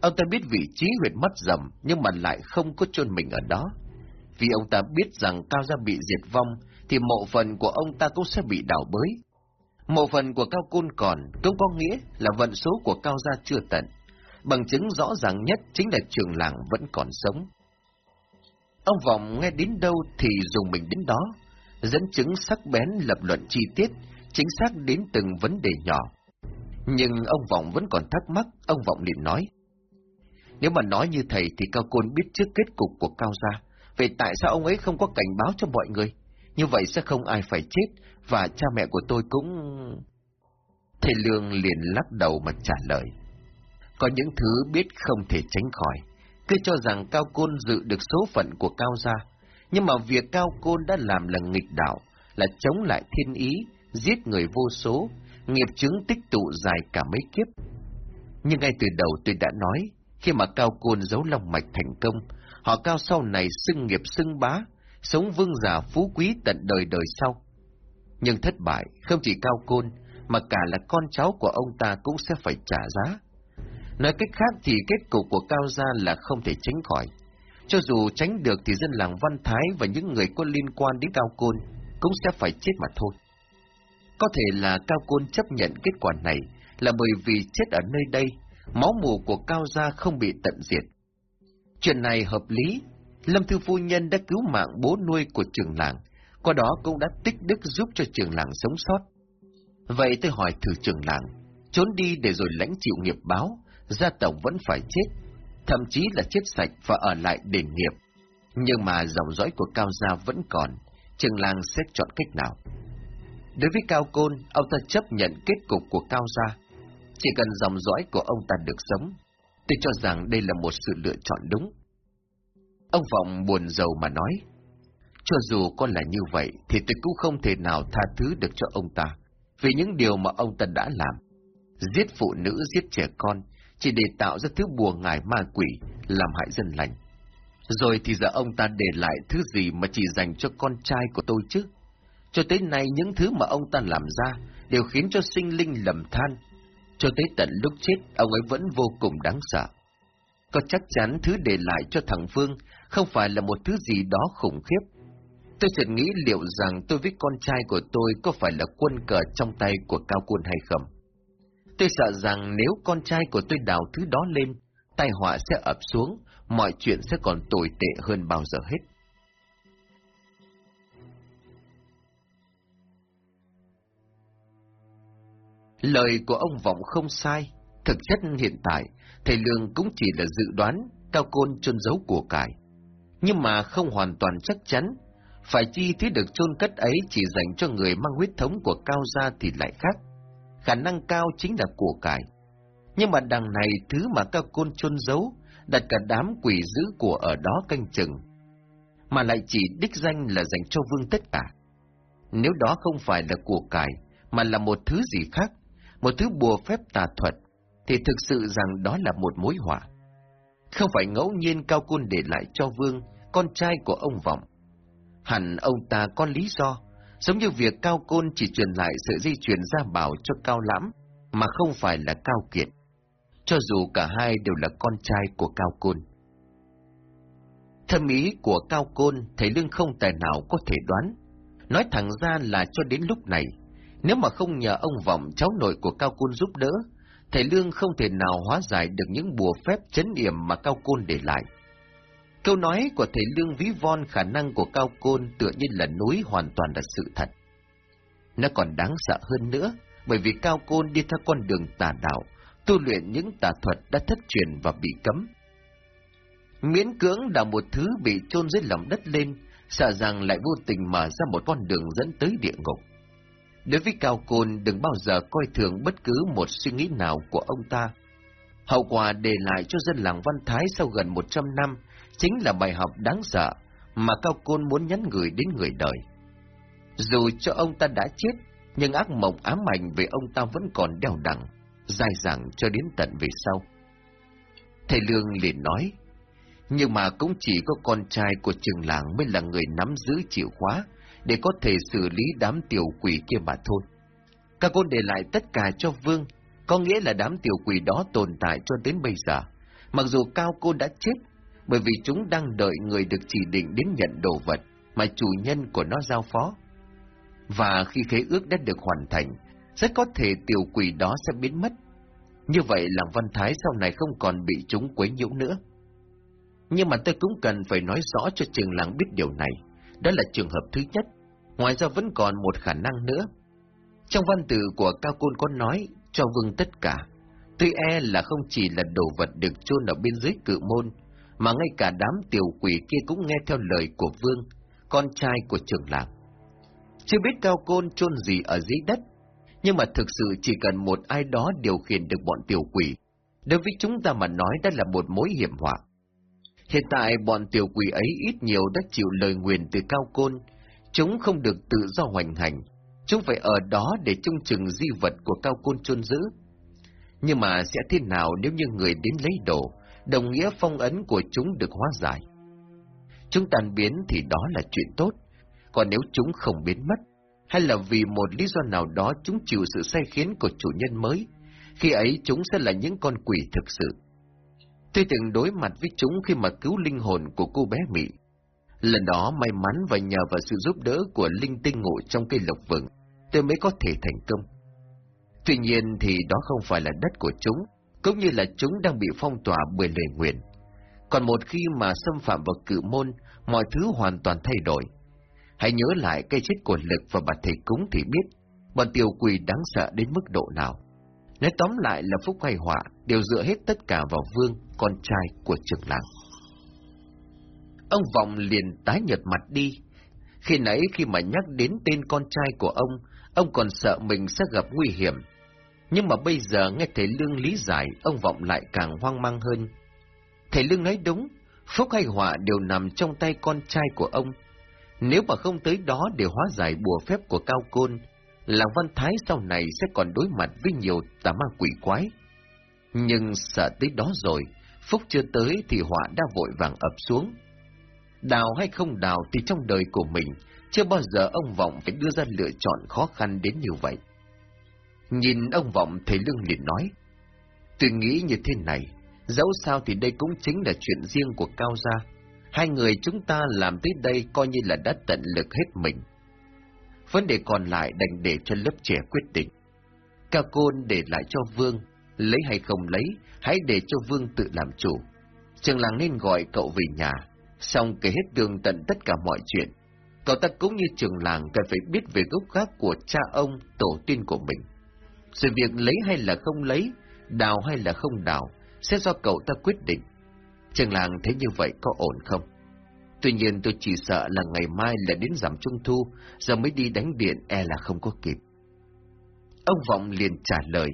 Ông ta biết vị trí huyệt mất dầm, nhưng mà lại không có chôn mình ở đó. Vì ông ta biết rằng Cao Gia bị diệt vong, thì mộ phần của ông ta cũng sẽ bị đảo bới. Mộ phần của Cao Côn còn, cũng có nghĩa là vận số của Cao Gia chưa tận. Bằng chứng rõ ràng nhất chính là trường làng vẫn còn sống. Ông Vọng nghe đến đâu thì dùng mình đến đó, dẫn chứng sắc bén lập luận chi tiết, chính xác đến từng vấn đề nhỏ. Nhưng ông Vọng vẫn còn thắc mắc, ông Vọng liền nói. Nếu mà nói như thầy thì Cao Côn biết trước kết cục của Cao Gia, vậy tại sao ông ấy không có cảnh báo cho mọi người? Như vậy sẽ không ai phải chết, và cha mẹ của tôi cũng... Thầy Lương liền lắc đầu mà trả lời. Có những thứ biết không thể tránh khỏi, cứ cho rằng Cao Côn dự được số phận của Cao Gia, nhưng mà việc Cao Côn đã làm là nghịch đạo, là chống lại thiên ý, giết người vô số, nghiệp chứng tích tụ dài cả mấy kiếp. Nhưng ngay từ đầu tôi đã nói, khi mà Cao Côn giấu lòng mạch thành công, họ Cao sau này xưng nghiệp xưng bá, sống vương giả phú quý tận đời đời sau. Nhưng thất bại, không chỉ Cao Côn, mà cả là con cháu của ông ta cũng sẽ phải trả giá. Nói cách khác thì kết cục của Cao Gia là không thể tránh khỏi. Cho dù tránh được thì dân làng Văn Thái và những người có liên quan đến Cao Côn cũng sẽ phải chết mà thôi. Có thể là Cao Côn chấp nhận kết quả này là bởi vì chết ở nơi đây, máu mù của Cao Gia không bị tận diệt. Chuyện này hợp lý, Lâm Thư Phu Nhân đã cứu mạng bố nuôi của trường làng, qua đó cũng đã tích đức giúp cho trường làng sống sót. Vậy tôi hỏi thử trường làng, trốn đi để rồi lãnh chịu nghiệp báo, gia tộc vẫn phải chết, thậm chí là chết sạch và ở lại đền nghiệp. Nhưng mà dòng dõi của Cao Gia vẫn còn, trường làng sẽ chọn cách nào? Đối với Cao Côn, ông ta chấp nhận kết cục của Cao Gia. Chỉ cần dòng dõi của ông ta được sống, tôi cho rằng đây là một sự lựa chọn đúng. Ông Vọng buồn rầu mà nói, cho dù con là như vậy, thì tôi cũng không thể nào tha thứ được cho ông ta, vì những điều mà ông ta đã làm. Giết phụ nữ, giết trẻ con, chỉ để tạo ra thứ bùa ngải ma quỷ, làm hại dân lành. Rồi thì giờ ông ta để lại thứ gì mà chỉ dành cho con trai của tôi chứ? Cho tới nay những thứ mà ông ta làm ra đều khiến cho sinh linh lầm than. Cho tới tận lúc chết, ông ấy vẫn vô cùng đáng sợ. Có chắc chắn thứ để lại cho thằng phương không phải là một thứ gì đó khủng khiếp. Tôi chợt nghĩ liệu rằng tôi với con trai của tôi có phải là quân cờ trong tay của Cao Quân hay không? Tôi sợ rằng nếu con trai của tôi đào thứ đó lên, tai họa sẽ ập xuống, mọi chuyện sẽ còn tồi tệ hơn bao giờ hết. Lời của ông Vọng không sai. Thực chất hiện tại, thầy Lương cũng chỉ là dự đoán cao côn chôn giấu của cải. Nhưng mà không hoàn toàn chắc chắn. Phải chi thứ được chôn cất ấy chỉ dành cho người mang huyết thống của cao gia thì lại khác. Khả năng cao chính là của cải. Nhưng mà đằng này thứ mà các côn chôn giấu, đặt cả đám quỷ giữ của ở đó canh chừng. Mà lại chỉ đích danh là dành cho vương tất cả. Nếu đó không phải là của cải, mà là một thứ gì khác, một thứ bùa phép tà thuật, thì thực sự rằng đó là một mối họa. Không phải ngẫu nhiên Cao Côn để lại cho Vương, con trai của ông Vọng. Hẳn ông ta có lý do, giống như việc Cao Côn chỉ truyền lại sự di truyền gia bảo cho Cao Lãm, mà không phải là Cao Kiệt. Cho dù cả hai đều là con trai của Cao Côn. Thâm ý của Cao Côn, thầy Lương không tài nào có thể đoán. Nói thẳng ra là cho đến lúc này, Nếu mà không nhờ ông Vọng cháu nội của Cao Côn giúp đỡ, thầy Lương không thể nào hóa giải được những bùa phép chấn yểm mà Cao Côn để lại. Câu nói của thầy Lương ví von khả năng của Cao Côn tựa như là núi hoàn toàn là sự thật. Nó còn đáng sợ hơn nữa, bởi vì Cao Côn đi theo con đường tà đạo, tu luyện những tà thuật đã thất truyền và bị cấm. Miễn cưỡng đào một thứ bị chôn dưới lòng đất lên, sợ rằng lại vô tình mở ra một con đường dẫn tới địa ngục. Đối với Cao Côn đừng bao giờ coi thường bất cứ một suy nghĩ nào của ông ta. Hậu quả để lại cho dân làng Văn Thái sau gần 100 năm chính là bài học đáng sợ mà Cao Côn muốn nhắn gửi đến người đời. Dù cho ông ta đã chết, nhưng ác mộng ám ảnh về ông ta vẫn còn đeo đẳng, dài dẳng cho đến tận về sau. Thầy Lương liền nói, nhưng mà cũng chỉ có con trai của trường làng mới là người nắm giữ chìa khóa để có thể xử lý đám tiểu quỷ kia mà thôi. Các con để lại tất cả cho Vương, có nghĩa là đám tiểu quỷ đó tồn tại cho đến bây giờ. Mặc dù Cao cô đã chết, bởi vì chúng đang đợi người được chỉ định đến nhận đồ vật mà chủ nhân của nó giao phó. Và khi khế ước đã được hoàn thành, rất có thể tiểu quỷ đó sẽ biến mất. Như vậy làm Văn Thái sau này không còn bị chúng quấy nhiễu nữa. Nhưng mà tôi cũng cần phải nói rõ cho trường làng biết điều này. Đó là trường hợp thứ nhất. Ngoài ra vẫn còn một khả năng nữa. Trong văn tự của Cao Côn có nói cho vương tất cả. Tuy e là không chỉ là đồ vật được chôn ở bên dưới cự môn, mà ngay cả đám tiểu quỷ kia cũng nghe theo lời của vương, con trai của trưởng làng. Chưa biết Cao Côn chôn gì ở dưới đất, nhưng mà thực sự chỉ cần một ai đó điều khiển được bọn tiểu quỷ, đối với chúng ta mà nói đó là một mối hiểm họa. Hiện tại bọn tiểu quỷ ấy ít nhiều đã chịu lời nguyền từ cao côn, chúng không được tự do hoành hành, chúng phải ở đó để trông chừng di vật của cao côn chôn giữ. Nhưng mà sẽ thế nào nếu như người đến lấy đồ, đồng nghĩa phong ấn của chúng được hóa giải? Chúng tàn biến thì đó là chuyện tốt, còn nếu chúng không biến mất, hay là vì một lý do nào đó chúng chịu sự sai khiến của chủ nhân mới, khi ấy chúng sẽ là những con quỷ thực sự. Tôi từng đối mặt với chúng khi mà cứu linh hồn của cô bé Mỹ. Lần đó may mắn và nhờ vào sự giúp đỡ của linh tinh ngộ trong cây lộc vừng, tôi mới có thể thành công. Tuy nhiên thì đó không phải là đất của chúng, cũng như là chúng đang bị phong tỏa bởi lời nguyện. Còn một khi mà xâm phạm vào cự môn, mọi thứ hoàn toàn thay đổi. Hãy nhớ lại cây chết của lực và bà thầy cúng thì biết, bọn tiểu quỷ đáng sợ đến mức độ nào. Nói tóm lại là phúc hay họa đều dựa hết tất cả vào Vương, con trai của trưởng làng. Ông Vọng liền tái nhợt mặt đi. Khi nãy khi mà nhắc đến tên con trai của ông, ông còn sợ mình sẽ gặp nguy hiểm. Nhưng mà bây giờ nghe thầy Lương lý giải, ông Vọng lại càng hoang mang hơn. Thầy Lương nói đúng, phúc hay họa đều nằm trong tay con trai của ông. Nếu mà không tới đó để hóa giải bùa phép của Cao Côn, làng Văn Thái sau này sẽ còn đối mặt với nhiều tà ma quỷ quái. Nhưng sợ tới đó rồi, phúc chưa tới thì họa đã vội vàng ập xuống. Đào hay không đào thì trong đời của mình, chưa bao giờ ông Vọng phải đưa ra lựa chọn khó khăn đến như vậy. Nhìn ông Vọng thầy Lương liền nói, tôi nghĩ như thế này, dẫu sao thì đây cũng chính là chuyện riêng của Cao Gia. Hai người chúng ta làm tới đây coi như là đã tận lực hết mình. Vấn đề còn lại đành để cho lớp trẻ quyết định. Cao Côn để lại cho Vương, lấy hay không lấy, hãy để cho Vương tự làm chủ. Trường làng nên gọi cậu về nhà, xong kể hết đường tận tất cả mọi chuyện. Cậu ta cũng như trường làng cần phải biết về gốc gác của cha ông, tổ tiên của mình. Sự việc lấy hay là không lấy, đào hay là không đào, sẽ do cậu ta quyết định. Trường làng thấy như vậy có ổn không? Tuy nhiên tôi chỉ sợ là ngày mai là đến giảm trung thu, giờ mới đi đánh điện e là không có kịp. Ông Vọng liền trả lời,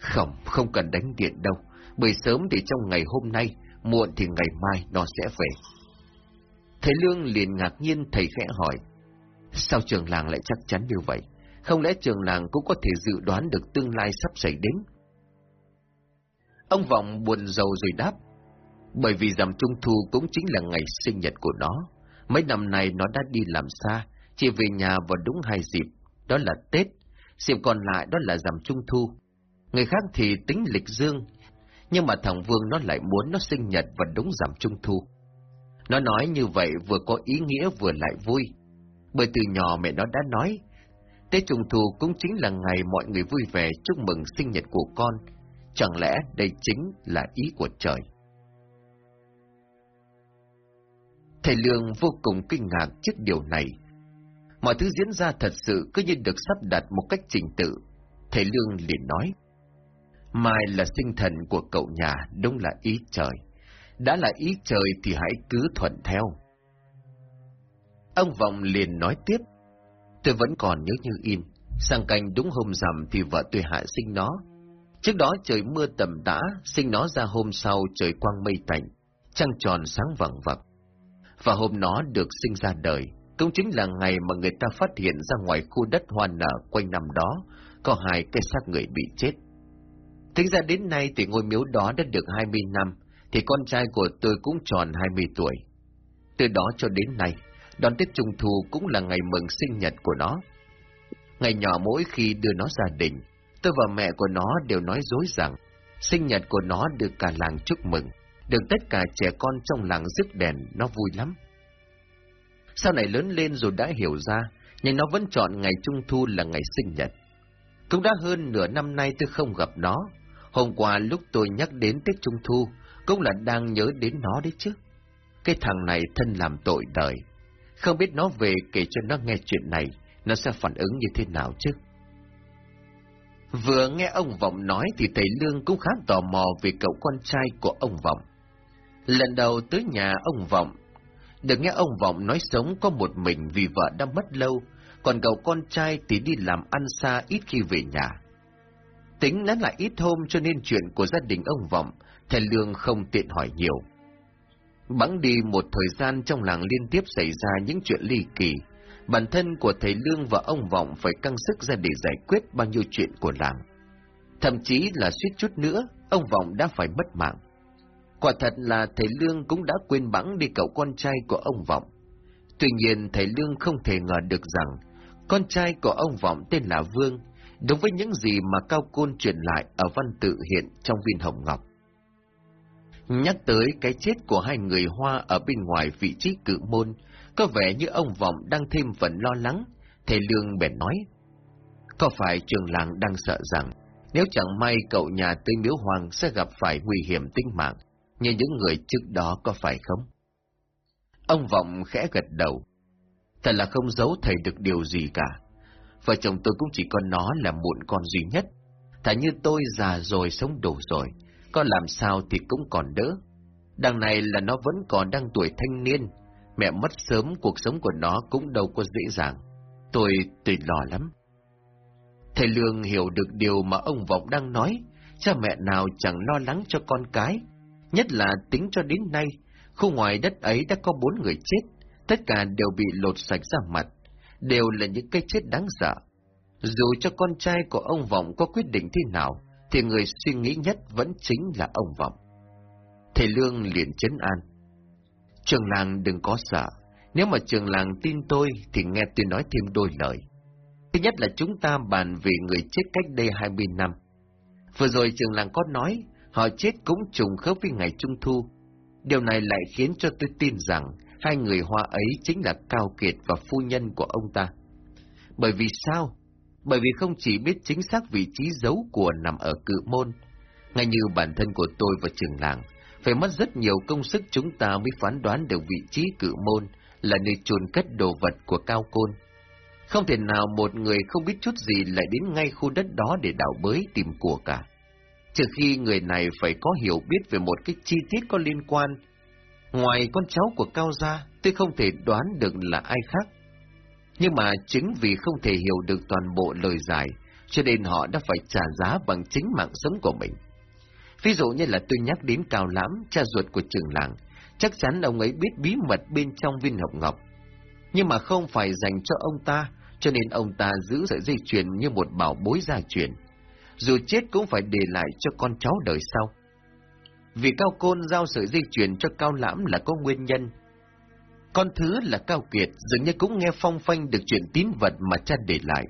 không, không cần đánh điện đâu, bởi sớm thì trong ngày hôm nay, muộn thì ngày mai nó sẽ về. Thầy Lương liền ngạc nhiên thầy khẽ hỏi, sao trường làng lại chắc chắn như vậy? Không lẽ trường làng cũng có thể dự đoán được tương lai sắp xảy đến? Ông Vọng buồn rầu rồi đáp, bởi vì rằm trung thu cũng chính là ngày sinh nhật của nó. Mấy năm nay nó đã đi làm xa, chỉ về nhà vào đúng hai dịp, đó là Tết, dịp còn lại đó là rằm trung thu. Người khác thì tính lịch dương, nhưng mà thằng Vương nó lại muốn nó sinh nhật và đúng giảm trung thu. Nó nói như vậy vừa có ý nghĩa vừa lại vui, bởi từ nhỏ mẹ nó đã nói, Tết Trung Thu cũng chính là ngày mọi người vui vẻ chúc mừng sinh nhật của con. Chẳng lẽ đây chính là ý của trời? Thầy Lương vô cùng kinh ngạc trước điều này. Mọi thứ diễn ra thật sự cứ như được sắp đặt một cách trình tự. Thầy Lương liền nói, Mai là sinh thần của cậu nhà, đúng là ý trời. Đã là ý trời thì hãy cứ thuận theo. Ông Vọng liền nói tiếp, tôi vẫn còn nhớ như in, sang canh đúng hôm rằm thì vợ tôi hạ sinh nó. Trước đó trời mưa tầm tã, sinh nó ra hôm sau trời quang mây tạnh, trăng tròn sáng vẳng vặc. Và hôm nó được sinh ra đời, cũng chính là ngày mà người ta phát hiện ra ngoài khu đất hoa nở quanh năm đó, có hai cái xác người bị chết. Tính ra đến nay thì ngôi miếu đó đã được 20 năm, thì con trai của tôi cũng tròn 20 tuổi. Từ đó cho đến nay, đón Tết Trung Thu cũng là ngày mừng sinh nhật của nó. Ngày nhỏ mỗi khi đưa nó gia đình, tôi và mẹ của nó đều nói dối rằng sinh nhật của nó được cả làng chúc mừng, được tất cả trẻ con trong làng rước đèn, nó vui lắm. Sau này lớn lên rồi đã hiểu ra, nhưng nó vẫn chọn ngày Trung Thu là ngày sinh nhật. Cũng đã hơn nửa năm nay tôi không gặp nó. Hôm qua lúc tôi nhắc đến Tết Trung Thu, cũng là đang nhớ đến nó đấy chứ. Cái thằng này thân làm tội đời. Không biết nó về kể cho nó nghe chuyện này, nó sẽ phản ứng như thế nào chứ? Vừa nghe ông Vọng nói thì thầy Lương cũng khá tò mò về cậu con trai của ông Vọng. Lần đầu tới nhà ông Vọng, được nghe ông Vọng nói sống có một mình vì vợ đã mất lâu, còn cậu con trai thì đi làm ăn xa ít khi về nhà. Tính nán lại ít hôm cho nên chuyện của gia đình ông Vọng, thầy Lương không tiện hỏi nhiều. Bắn đi một thời gian trong làng liên tiếp xảy ra những chuyện ly kỳ, bản thân của thầy Lương và ông Vọng phải căng sức ra để giải quyết bao nhiêu chuyện của làng. Thậm chí là suýt chút nữa, ông Vọng đã phải mất mạng. Quả thật là thầy Lương cũng đã quên bẵng đi cậu con trai của ông Vọng. Tuy nhiên thầy Lương không thể ngờ được rằng con trai của ông Vọng tên là Vương, đúng với những gì mà Cao Côn truyền lại ở văn tự hiện trong viên hồng ngọc. Nhắc tới cái chết của hai người Hoa ở bên ngoài vị trí cự môn, có vẻ như ông Vọng đang thêm phần lo lắng, thầy Lương bèn nói. Có phải trường làng đang sợ rằng, nếu chẳng may cậu nhà tới miếu hoàng sẽ gặp phải nguy hiểm tính mạng, như những người trước đó có phải không? Ông Vọng khẽ gật đầu. Thật là không giấu thầy được điều gì cả. Vợ chồng tôi cũng chỉ còn nó là muộn con duy nhất. Thà như tôi già rồi sống đủ rồi, có làm sao thì cũng còn đỡ. Đằng này là nó vẫn còn đang tuổi thanh niên, mẹ mất sớm cuộc sống của nó cũng đâu có dễ dàng. Tôi, tôi lo lắm. Thầy Lương hiểu được điều mà ông Vọng đang nói, cha mẹ nào chẳng lo lắng cho con cái, nhất là tính cho đến nay, khu ngoài đất ấy đã có bốn người chết, tất cả đều bị lột sạch ra mặt, đều là những cái chết đáng sợ. Dù cho con trai của ông Vọng có quyết định thế nào, thì người suy nghĩ nhất vẫn chính là ông Vọng. Thầy Lương liền chấn an. Trường làng đừng có sợ, nếu mà trường làng tin tôi thì nghe tôi nói thêm đôi lời. Thứ nhất là chúng ta bàn về người chết cách đây 20 năm. Vừa rồi trường làng có nói, họ chết cũng trùng khớp với ngày Trung Thu. Điều này lại khiến cho tôi tin rằng hai người Hoa ấy chính là Cao Kiệt và phu nhân của ông ta. Bởi vì sao? Bởi vì không chỉ biết chính xác vị trí giấu của nằm ở cự môn, ngay như bản thân của tôi và trường làng, phải mất rất nhiều công sức chúng ta mới phán đoán được vị trí cự môn là nơi chôn cất đồ vật của Cao Côn. Không thể nào một người không biết chút gì lại đến ngay khu đất đó để đào bới tìm của cả. Trừ khi người này phải có hiểu biết về một cái chi tiết có liên quan. Ngoài con cháu của Cao Gia, tôi không thể đoán được là ai khác. Nhưng mà chính vì không thể hiểu được toàn bộ lời giải, cho nên họ đã phải trả giá bằng chính mạng sống của mình. Ví dụ như là tôi nhắc đến Cao Lãm, cha ruột của trường làng, chắc chắn ông ấy biết bí mật bên trong viên hộp ngọc. Nhưng mà không phải dành cho ông ta, cho nên ông ta giữ sợi dây chuyền như một bảo bối gia truyền. Dù chết cũng phải để lại cho con cháu đời sau. Vì Cao Côn giao sợi dây chuyền cho Cao Lãm là có nguyên nhân. Con thứ là Cao Kiệt dường như cũng nghe phong phanh được chuyện tín vật mà cha để lại.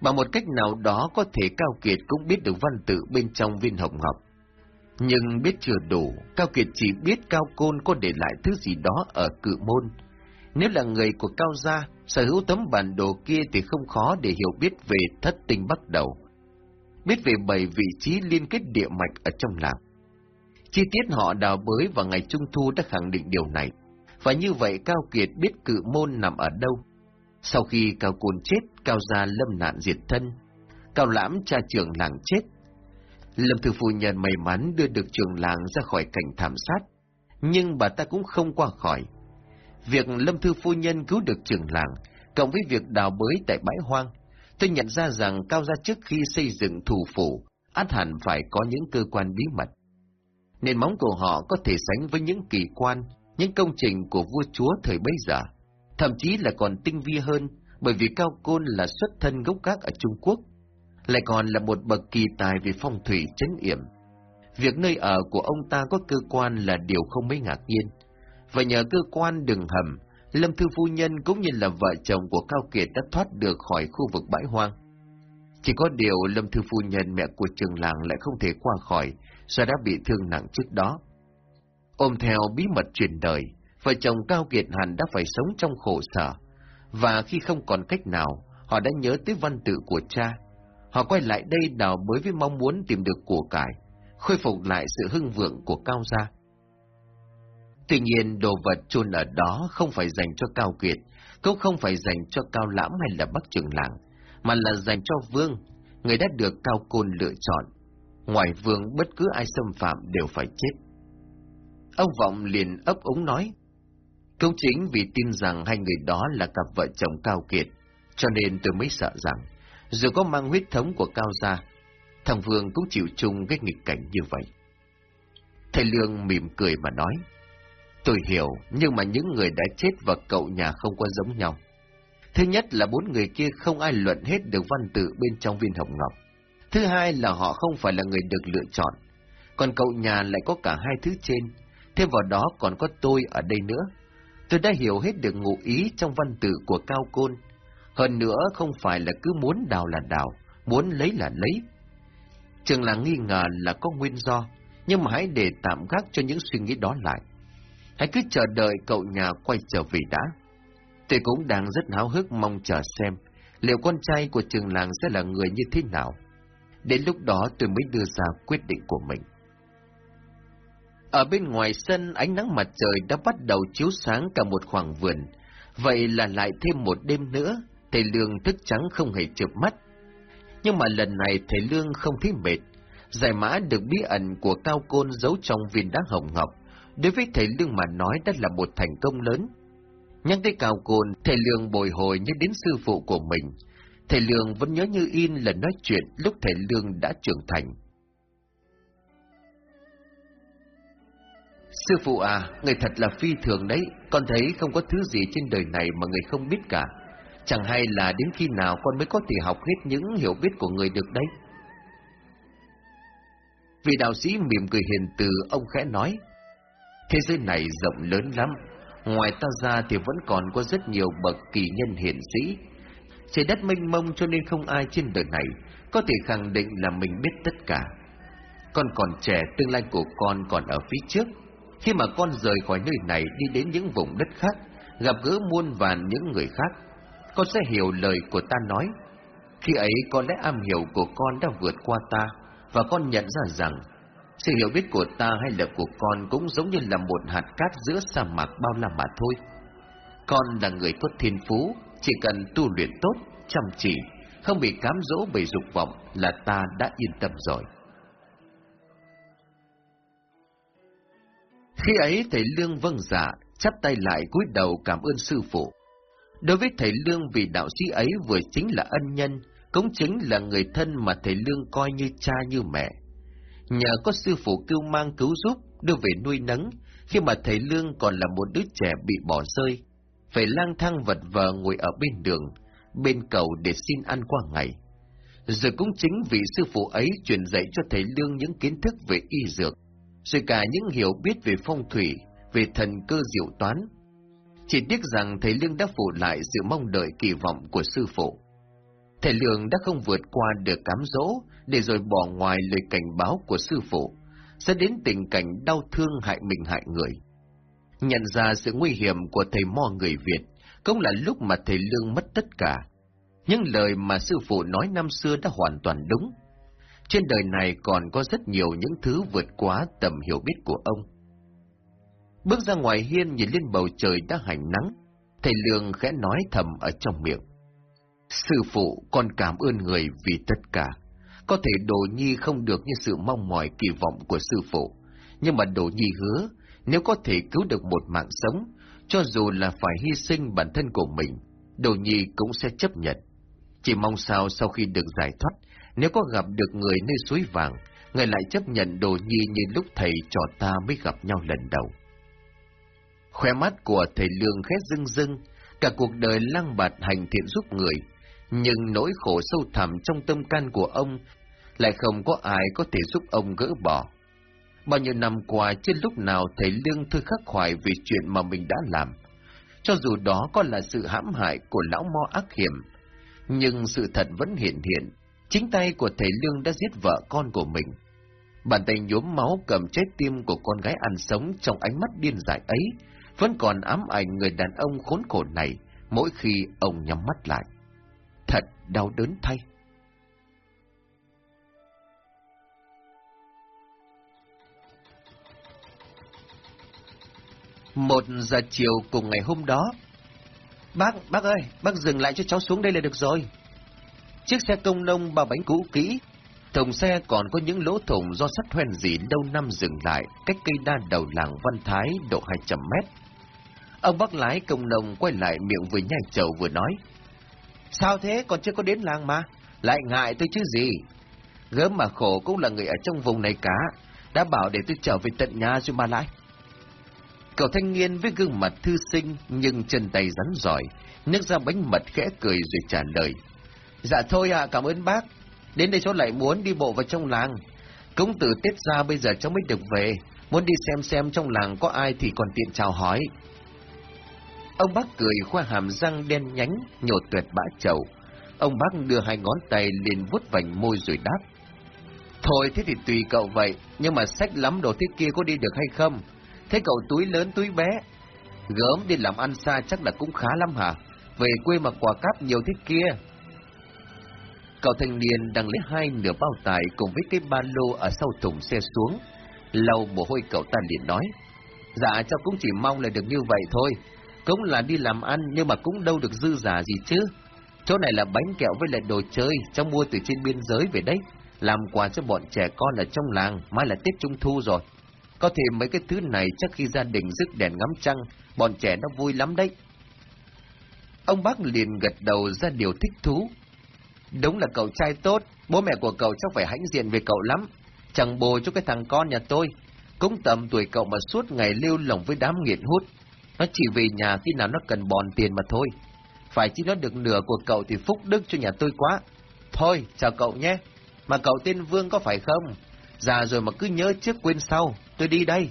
Bằng một cách nào đó có thể Cao Kiệt cũng biết được văn tự bên trong viên hồng ngọc. Nhưng biết chưa đủ, Cao Kiệt chỉ biết Cao Côn có để lại thứ gì đó ở cự môn. Nếu là người của Cao Gia, sở hữu tấm bản đồ kia thì không khó để hiểu biết về thất tinh bắt đầu. Biết về bảy vị trí liên kết địa mạch ở trong làng. Chi tiết họ đào bới vào ngày Trung Thu đã khẳng định điều này. Và như vậy Cao Kiệt biết cự môn nằm ở đâu. Sau khi Cao Côn chết, Cao Gia lâm nạn diệt thân. Cao Lãm cha trưởng làng chết. Lâm Thư Phu Nhân may mắn đưa được trường làng ra khỏi cảnh thảm sát. Nhưng bà ta cũng không qua khỏi. Việc Lâm Thư Phu Nhân cứu được trường làng, cộng với việc đào bới tại bãi hoang, tôi nhận ra rằng Cao Gia trước khi xây dựng thủ phủ, át hẳn phải có những cơ quan bí mật. Nền móng của họ có thể sánh với những kỳ quan, những công trình của vua chúa thời bấy giờ, thậm chí là còn tinh vi hơn, bởi vì Cao Côn là xuất thân gốc gác ở Trung Quốc, lại còn là một bậc kỳ tài về phong thủy chấn yểm. Việc nơi ở của ông ta có cơ quan là điều không mấy ngạc nhiên, và nhờ cơ quan đường hầm, Lâm Thư Phu Nhân cũng như là vợ chồng của Cao Kiệt đã thoát được khỏi khu vực bãi hoang. Chỉ có điều Lâm Thư Phu Nhân mẹ của trường làng lại không thể qua khỏi do đã bị thương nặng trước đó. Ôm theo bí mật truyền đời, vợ chồng Cao Kiệt hẳn đã phải sống trong khổ sở, và khi không còn cách nào, họ đã nhớ tới văn tự của cha. Họ quay lại đây đào bới với mong muốn tìm được của cải, khôi phục lại sự hưng vượng của Cao gia. Tuy nhiên, đồ vật chôn ở đó không phải dành cho Cao Kiệt, cũng không phải dành cho Cao Lãm hay là Bắc Trường Làng, mà là dành cho Vương, người đã được Cao Côn lựa chọn. Ngoài Vương, bất cứ ai xâm phạm đều phải chết. Ông Vọng liền ấp úng nói, Cũng chính vì tin rằng hai người đó là cặp vợ chồng Cao Kiệt, cho nên tôi mới sợ rằng, dù có mang huyết thống của Cao gia, thằng Vương cũng chịu chung cái nghịch cảnh như vậy. Thầy Lương mỉm cười mà nói, Tôi hiểu, nhưng mà những người đã chết và cậu nhà không có giống nhau. Thứ nhất là bốn người kia không ai luận hết được văn tự bên trong viên hồng ngọc. Thứ hai là họ không phải là người được lựa chọn. Còn cậu nhà lại có cả hai thứ trên. Thêm vào đó còn có tôi ở đây nữa. Tôi đã hiểu hết được ngụ ý trong văn tự của Cao Côn. Hơn nữa không phải là cứ muốn đào là đào, muốn lấy là lấy. Trường là nghi ngờ là có nguyên do, nhưng mà hãy để tạm gác cho những suy nghĩ đó lại. Hãy cứ chờ đợi cậu nhà quay trở về đã. Tôi cũng đang rất háo hức mong chờ xem liệu con trai của trường làng sẽ là người như thế nào. Đến lúc đó tôi mới đưa ra quyết định của mình. Ở bên ngoài sân, ánh nắng mặt trời đã bắt đầu chiếu sáng cả một khoảng vườn. Vậy là lại thêm một đêm nữa, thầy Lương thức trắng không hề chợp mắt. Nhưng mà lần này thầy Lương không thấy mệt. Giải mã được bí ẩn của cao côn giấu trong viên đá hồng ngọc, đối với thầy Lương mà nói đã là một thành công lớn. Nhắc tới cao côn, thầy Lương bồi hồi nhớ đến sư phụ của mình. Thầy Lương vẫn nhớ như in lần nói chuyện lúc thầy Lương đã trưởng thành. Sư phụ à, người thật là phi thường đấy, con thấy không có thứ gì trên đời này mà người không biết cả. Chẳng hay là đến khi nào con mới có thể học hết những hiểu biết của người được đấy. Vị đạo sĩ mỉm cười hiền từ, ông khẽ nói, Thế giới này rộng lớn lắm, ngoài ta ra thì vẫn còn có rất nhiều bậc kỳ nhân hiển sĩ. Trời đất mênh mông cho nên không ai trên đời này có thể khẳng định là mình biết tất cả. Con còn trẻ, tương lai của con còn ở phía trước. Khi mà con rời khỏi nơi này đi đến những vùng đất khác, gặp gỡ muôn vàn những người khác, con sẽ hiểu lời của ta nói. Khi ấy có lẽ am hiểu của con đã vượt qua ta, và con nhận ra rằng sự hiểu biết của ta hay là của con cũng giống như là một hạt cát giữa sa mạc bao la mà thôi. Con là người có thiên phú, chỉ cần tu luyện tốt, chăm chỉ, không bị cám dỗ bởi dục vọng là ta đã yên tâm rồi. Khi ấy thầy Lương vâng dạ, chắp tay lại cúi đầu cảm ơn sư phụ. Đối với thầy Lương vì đạo sĩ ấy vừa chính là ân nhân, cũng chính là người thân mà thầy Lương coi như cha như mẹ. Nhờ có sư phụ cứu mang cứu giúp, đưa về nuôi nấng, khi mà thầy Lương còn là một đứa trẻ bị bỏ rơi, phải lang thang vật vờ ngồi ở bên đường, bên cầu để xin ăn qua ngày. Rồi cũng chính vì sư phụ ấy truyền dạy cho thầy Lương những kiến thức về y dược, rồi cả những hiểu biết về phong thủy, về thần cơ diệu toán. Chỉ tiếc rằng thầy Lương đã phụ lại sự mong đợi kỳ vọng của sư phụ. Thầy Lương đã không vượt qua được cám dỗ, để rồi bỏ ngoài lời cảnh báo của sư phụ, sẽ đến tình cảnh đau thương hại mình hại người. Nhận ra sự nguy hiểm của thầy mo người Việt, cũng là lúc mà thầy Lương mất tất cả. Những lời mà sư phụ nói năm xưa đã hoàn toàn đúng. Trên đời này còn có rất nhiều những thứ vượt quá tầm hiểu biết của ông. Bước ra ngoài hiên nhìn lên bầu trời đã hành nắng, thầy Lương khẽ nói thầm ở trong miệng. Sư phụ còn cảm ơn người vì tất cả. Có thể Đồ Nhi không được như sự mong mỏi kỳ vọng của sư phụ, nhưng mà Đồ Nhi hứa, nếu có thể cứu được một mạng sống, cho dù là phải hy sinh bản thân của mình, Đồ Nhi cũng sẽ chấp nhận. Chỉ mong sao sau khi được giải thoát, nếu có gặp được người nơi suối vàng, người lại chấp nhận Đồ Nhi như lúc thầy trò ta mới gặp nhau lần đầu. Khoe mắt của thầy Lương khét rưng rưng, cả cuộc đời lăng bạt hành thiện giúp người, nhưng nỗi khổ sâu thẳm trong tâm can của ông lại không có ai có thể giúp ông gỡ bỏ. Bao nhiêu năm qua, trên lúc nào thầy Lương thư khắc khoải vì chuyện mà mình đã làm. Cho dù đó có là sự hãm hại của lão mo ác hiểm, nhưng sự thật vẫn hiện hiện. Chính tay của thầy Lương đã giết vợ con của mình. Bàn tay nhuốm máu cầm trái tim của con gái ăn sống trong ánh mắt điên dại ấy, vẫn còn ám ảnh người đàn ông khốn khổ này mỗi khi ông nhắm mắt lại. Thật đau đớn thay. Một giờ chiều cùng ngày hôm đó. Bác, bác ơi, bác dừng lại cho cháu xuống đây là được rồi. Chiếc xe công nông bao bánh cũ kỹ, thùng xe còn có những lỗ thủng do sắt hoen dỉ đâu năm dừng lại, cách cây đa đầu làng Văn Thái độ 200 mét. Ông bác lái công nông quay lại miệng vừa nhai chầu vừa nói. Sao thế, còn chưa có đến làng mà, lại ngại tôi chứ gì. Gớm mà khổ cũng là người ở trong vùng này cả, đã bảo để tôi trở về tận nhà rồi mà lại. Cậu thanh niên với gương mặt thư sinh nhưng chân tay rắn giỏi, nước ra bánh mật khẽ cười rồi trả lời. Dạ thôi ạ, cảm ơn bác. Đến đây cháu lại muốn đi bộ vào trong làng. Cũng từ Tết ra bây giờ cháu mới được về. Muốn đi xem xem trong làng có ai thì còn tiện chào hỏi. Ông bác cười khoa hàm răng đen nhánh, nhột tuyệt bã chậu. Ông bác đưa hai ngón tay lên vuốt vành môi rồi đáp. Thôi thế thì tùy cậu vậy, nhưng mà sách lắm đồ thế kia có đi được hay không? Thế cậu túi lớn túi bé, gớm đi làm ăn xa chắc là cũng khá lắm hả? Về quê mà quà cáp nhiều thế kia. Cậu thanh niên đang lấy hai nửa bao tải cùng với cái ba lô ở sau thùng xe xuống. Lau mồ hôi cậu ta liền nói. Dạ cháu cũng chỉ mong là được như vậy thôi. Cũng là đi làm ăn nhưng mà cũng đâu được dư giả gì chứ. Chỗ này là bánh kẹo với lại đồ chơi, cháu mua từ trên biên giới về đấy. Làm quà cho bọn trẻ con ở trong làng, mai là Tết Trung Thu rồi. Có thể mấy cái thứ này chắc khi gia đình rước đèn ngắm trăng, bọn trẻ nó vui lắm đấy. Ông bác liền gật đầu ra điều thích thú. Đúng là cậu trai tốt, bố mẹ của cậu chắc phải hãnh diện về cậu lắm. Chẳng bồ cho cái thằng con nhà tôi, cũng tầm tuổi cậu mà suốt ngày lưu lỏng với đám nghiện hút. Nó chỉ về nhà khi nào nó cần bòn tiền mà thôi. Phải chỉ nó được nửa của cậu thì phúc đức cho nhà tôi quá. Thôi, chào cậu nhé. Mà cậu tên Vương có phải không? Già rồi mà cứ nhớ trước quên sau, tôi đi đây.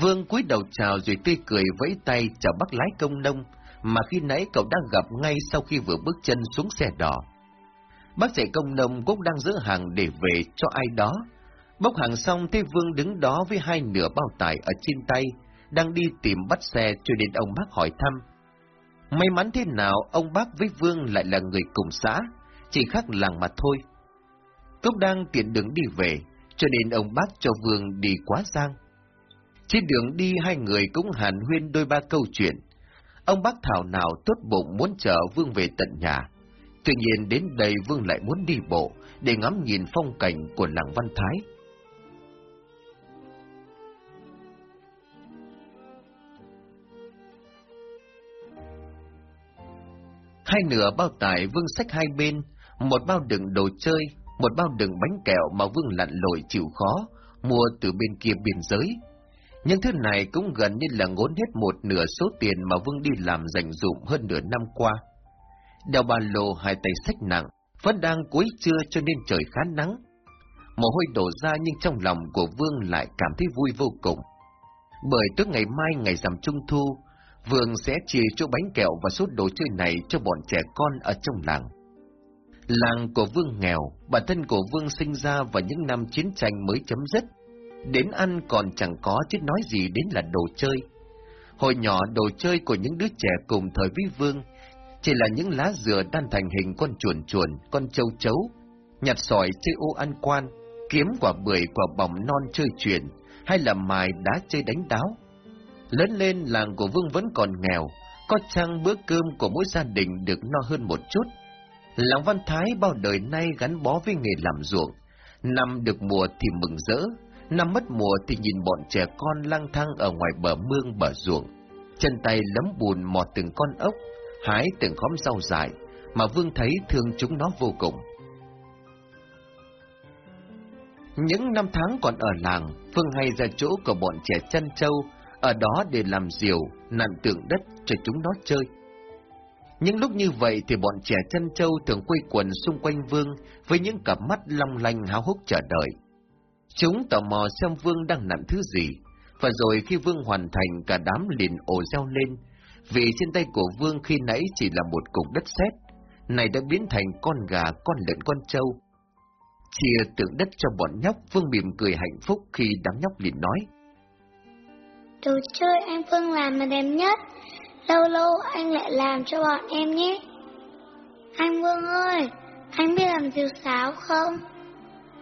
Vương cúi đầu chào rồi tươi cười vẫy tay chào bác lái công nông, mà khi nãy cậu đang gặp ngay sau khi vừa bước chân xuống xe đỏ. Bác dạy công nông cũng đang giữ hàng để về cho ai đó. Bốc hàng xong thấy Vương đứng đó với hai nửa bao tải ở trên tay, đang đi tìm bắt xe cho đến ông bác hỏi thăm. May mắn thế nào ông bác với Vương lại là người cùng xã, chỉ khác làng mà thôi. Cốc đang tiện đường đi về, cho nên ông bác cho Vương đi quá sang. Trên đường đi hai người cũng hàn huyên đôi ba câu chuyện. Ông bác thảo nào tốt bụng muốn chở Vương về tận nhà. Tuy nhiên đến đây Vương lại muốn đi bộ để ngắm nhìn phong cảnh của làng Văn Thái. Hai nửa bao tải Vương sách hai bên, một bao đựng đồ chơi, một bao đựng bánh kẹo mà Vương lặn lội chịu khó, mua từ bên kia biên giới. Những thứ này cũng gần như là ngốn hết một nửa số tiền mà Vương đi làm dành dụm hơn nửa năm qua. Đeo ba lô hai tay sách nặng, vẫn đang cuối trưa cho nên trời khá nắng. Mồ hôi đổ ra nhưng trong lòng của Vương lại cảm thấy vui vô cùng. Bởi tới ngày mai ngày rằm trung thu, Vương sẽ chia cho bánh kẹo và số đồ chơi này cho bọn trẻ con ở trong làng. Làng của Vương nghèo, bản thân của Vương sinh ra vào những năm chiến tranh mới chấm dứt. đến ăn còn chẳng có chứ nói gì đến là đồ chơi. Hồi nhỏ đồ chơi của những đứa trẻ cùng thời với Vương chỉ là những lá dừa đan thành hình con chuồn chuồn, con châu chấu, nhặt sỏi chơi ô ăn quan, kiếm quả bưởi quả bỏng non chơi chuyển, hay là mài đá chơi đánh đáo. Lớn lên làng của Vương vẫn còn nghèo, có chăng bữa cơm của mỗi gia đình được no hơn một chút. Làng Văn Thái bao đời nay gắn bó với nghề làm ruộng, năm được mùa thì mừng rỡ, năm mất mùa thì nhìn bọn trẻ con lang thang ở ngoài bờ mương bờ ruộng, chân tay lấm bùn mọt từng con ốc, hái từng khóm rau dại, mà Vương thấy thương chúng nó vô cùng. Những năm tháng còn ở làng, Phương hay ra chỗ của bọn trẻ chân châu, ở đó để làm diều, nặn tượng đất cho chúng nó chơi. Những lúc như vậy thì bọn trẻ chân châu thường quây quần xung quanh Vương với những cặp mắt long lanh háo hức chờ đợi. Chúng tò mò xem Vương đang nặn thứ gì, và rồi khi Vương hoàn thành cả đám liền ồ reo lên, vì trên tay của Vương khi nãy chỉ là một cục đất sét, này đã biến thành con gà, con lợn, con trâu. Chia tượng đất cho bọn nhóc, Vương mỉm cười hạnh phúc khi đám nhóc liền nói. Đồ chơi anh Vương làm mà đẹp nhất, lâu lâu anh lại làm cho bọn em nhé. Anh Vương ơi, anh biết làm diều sáo không?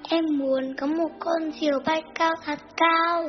Em muốn có một con diều bay cao thật cao.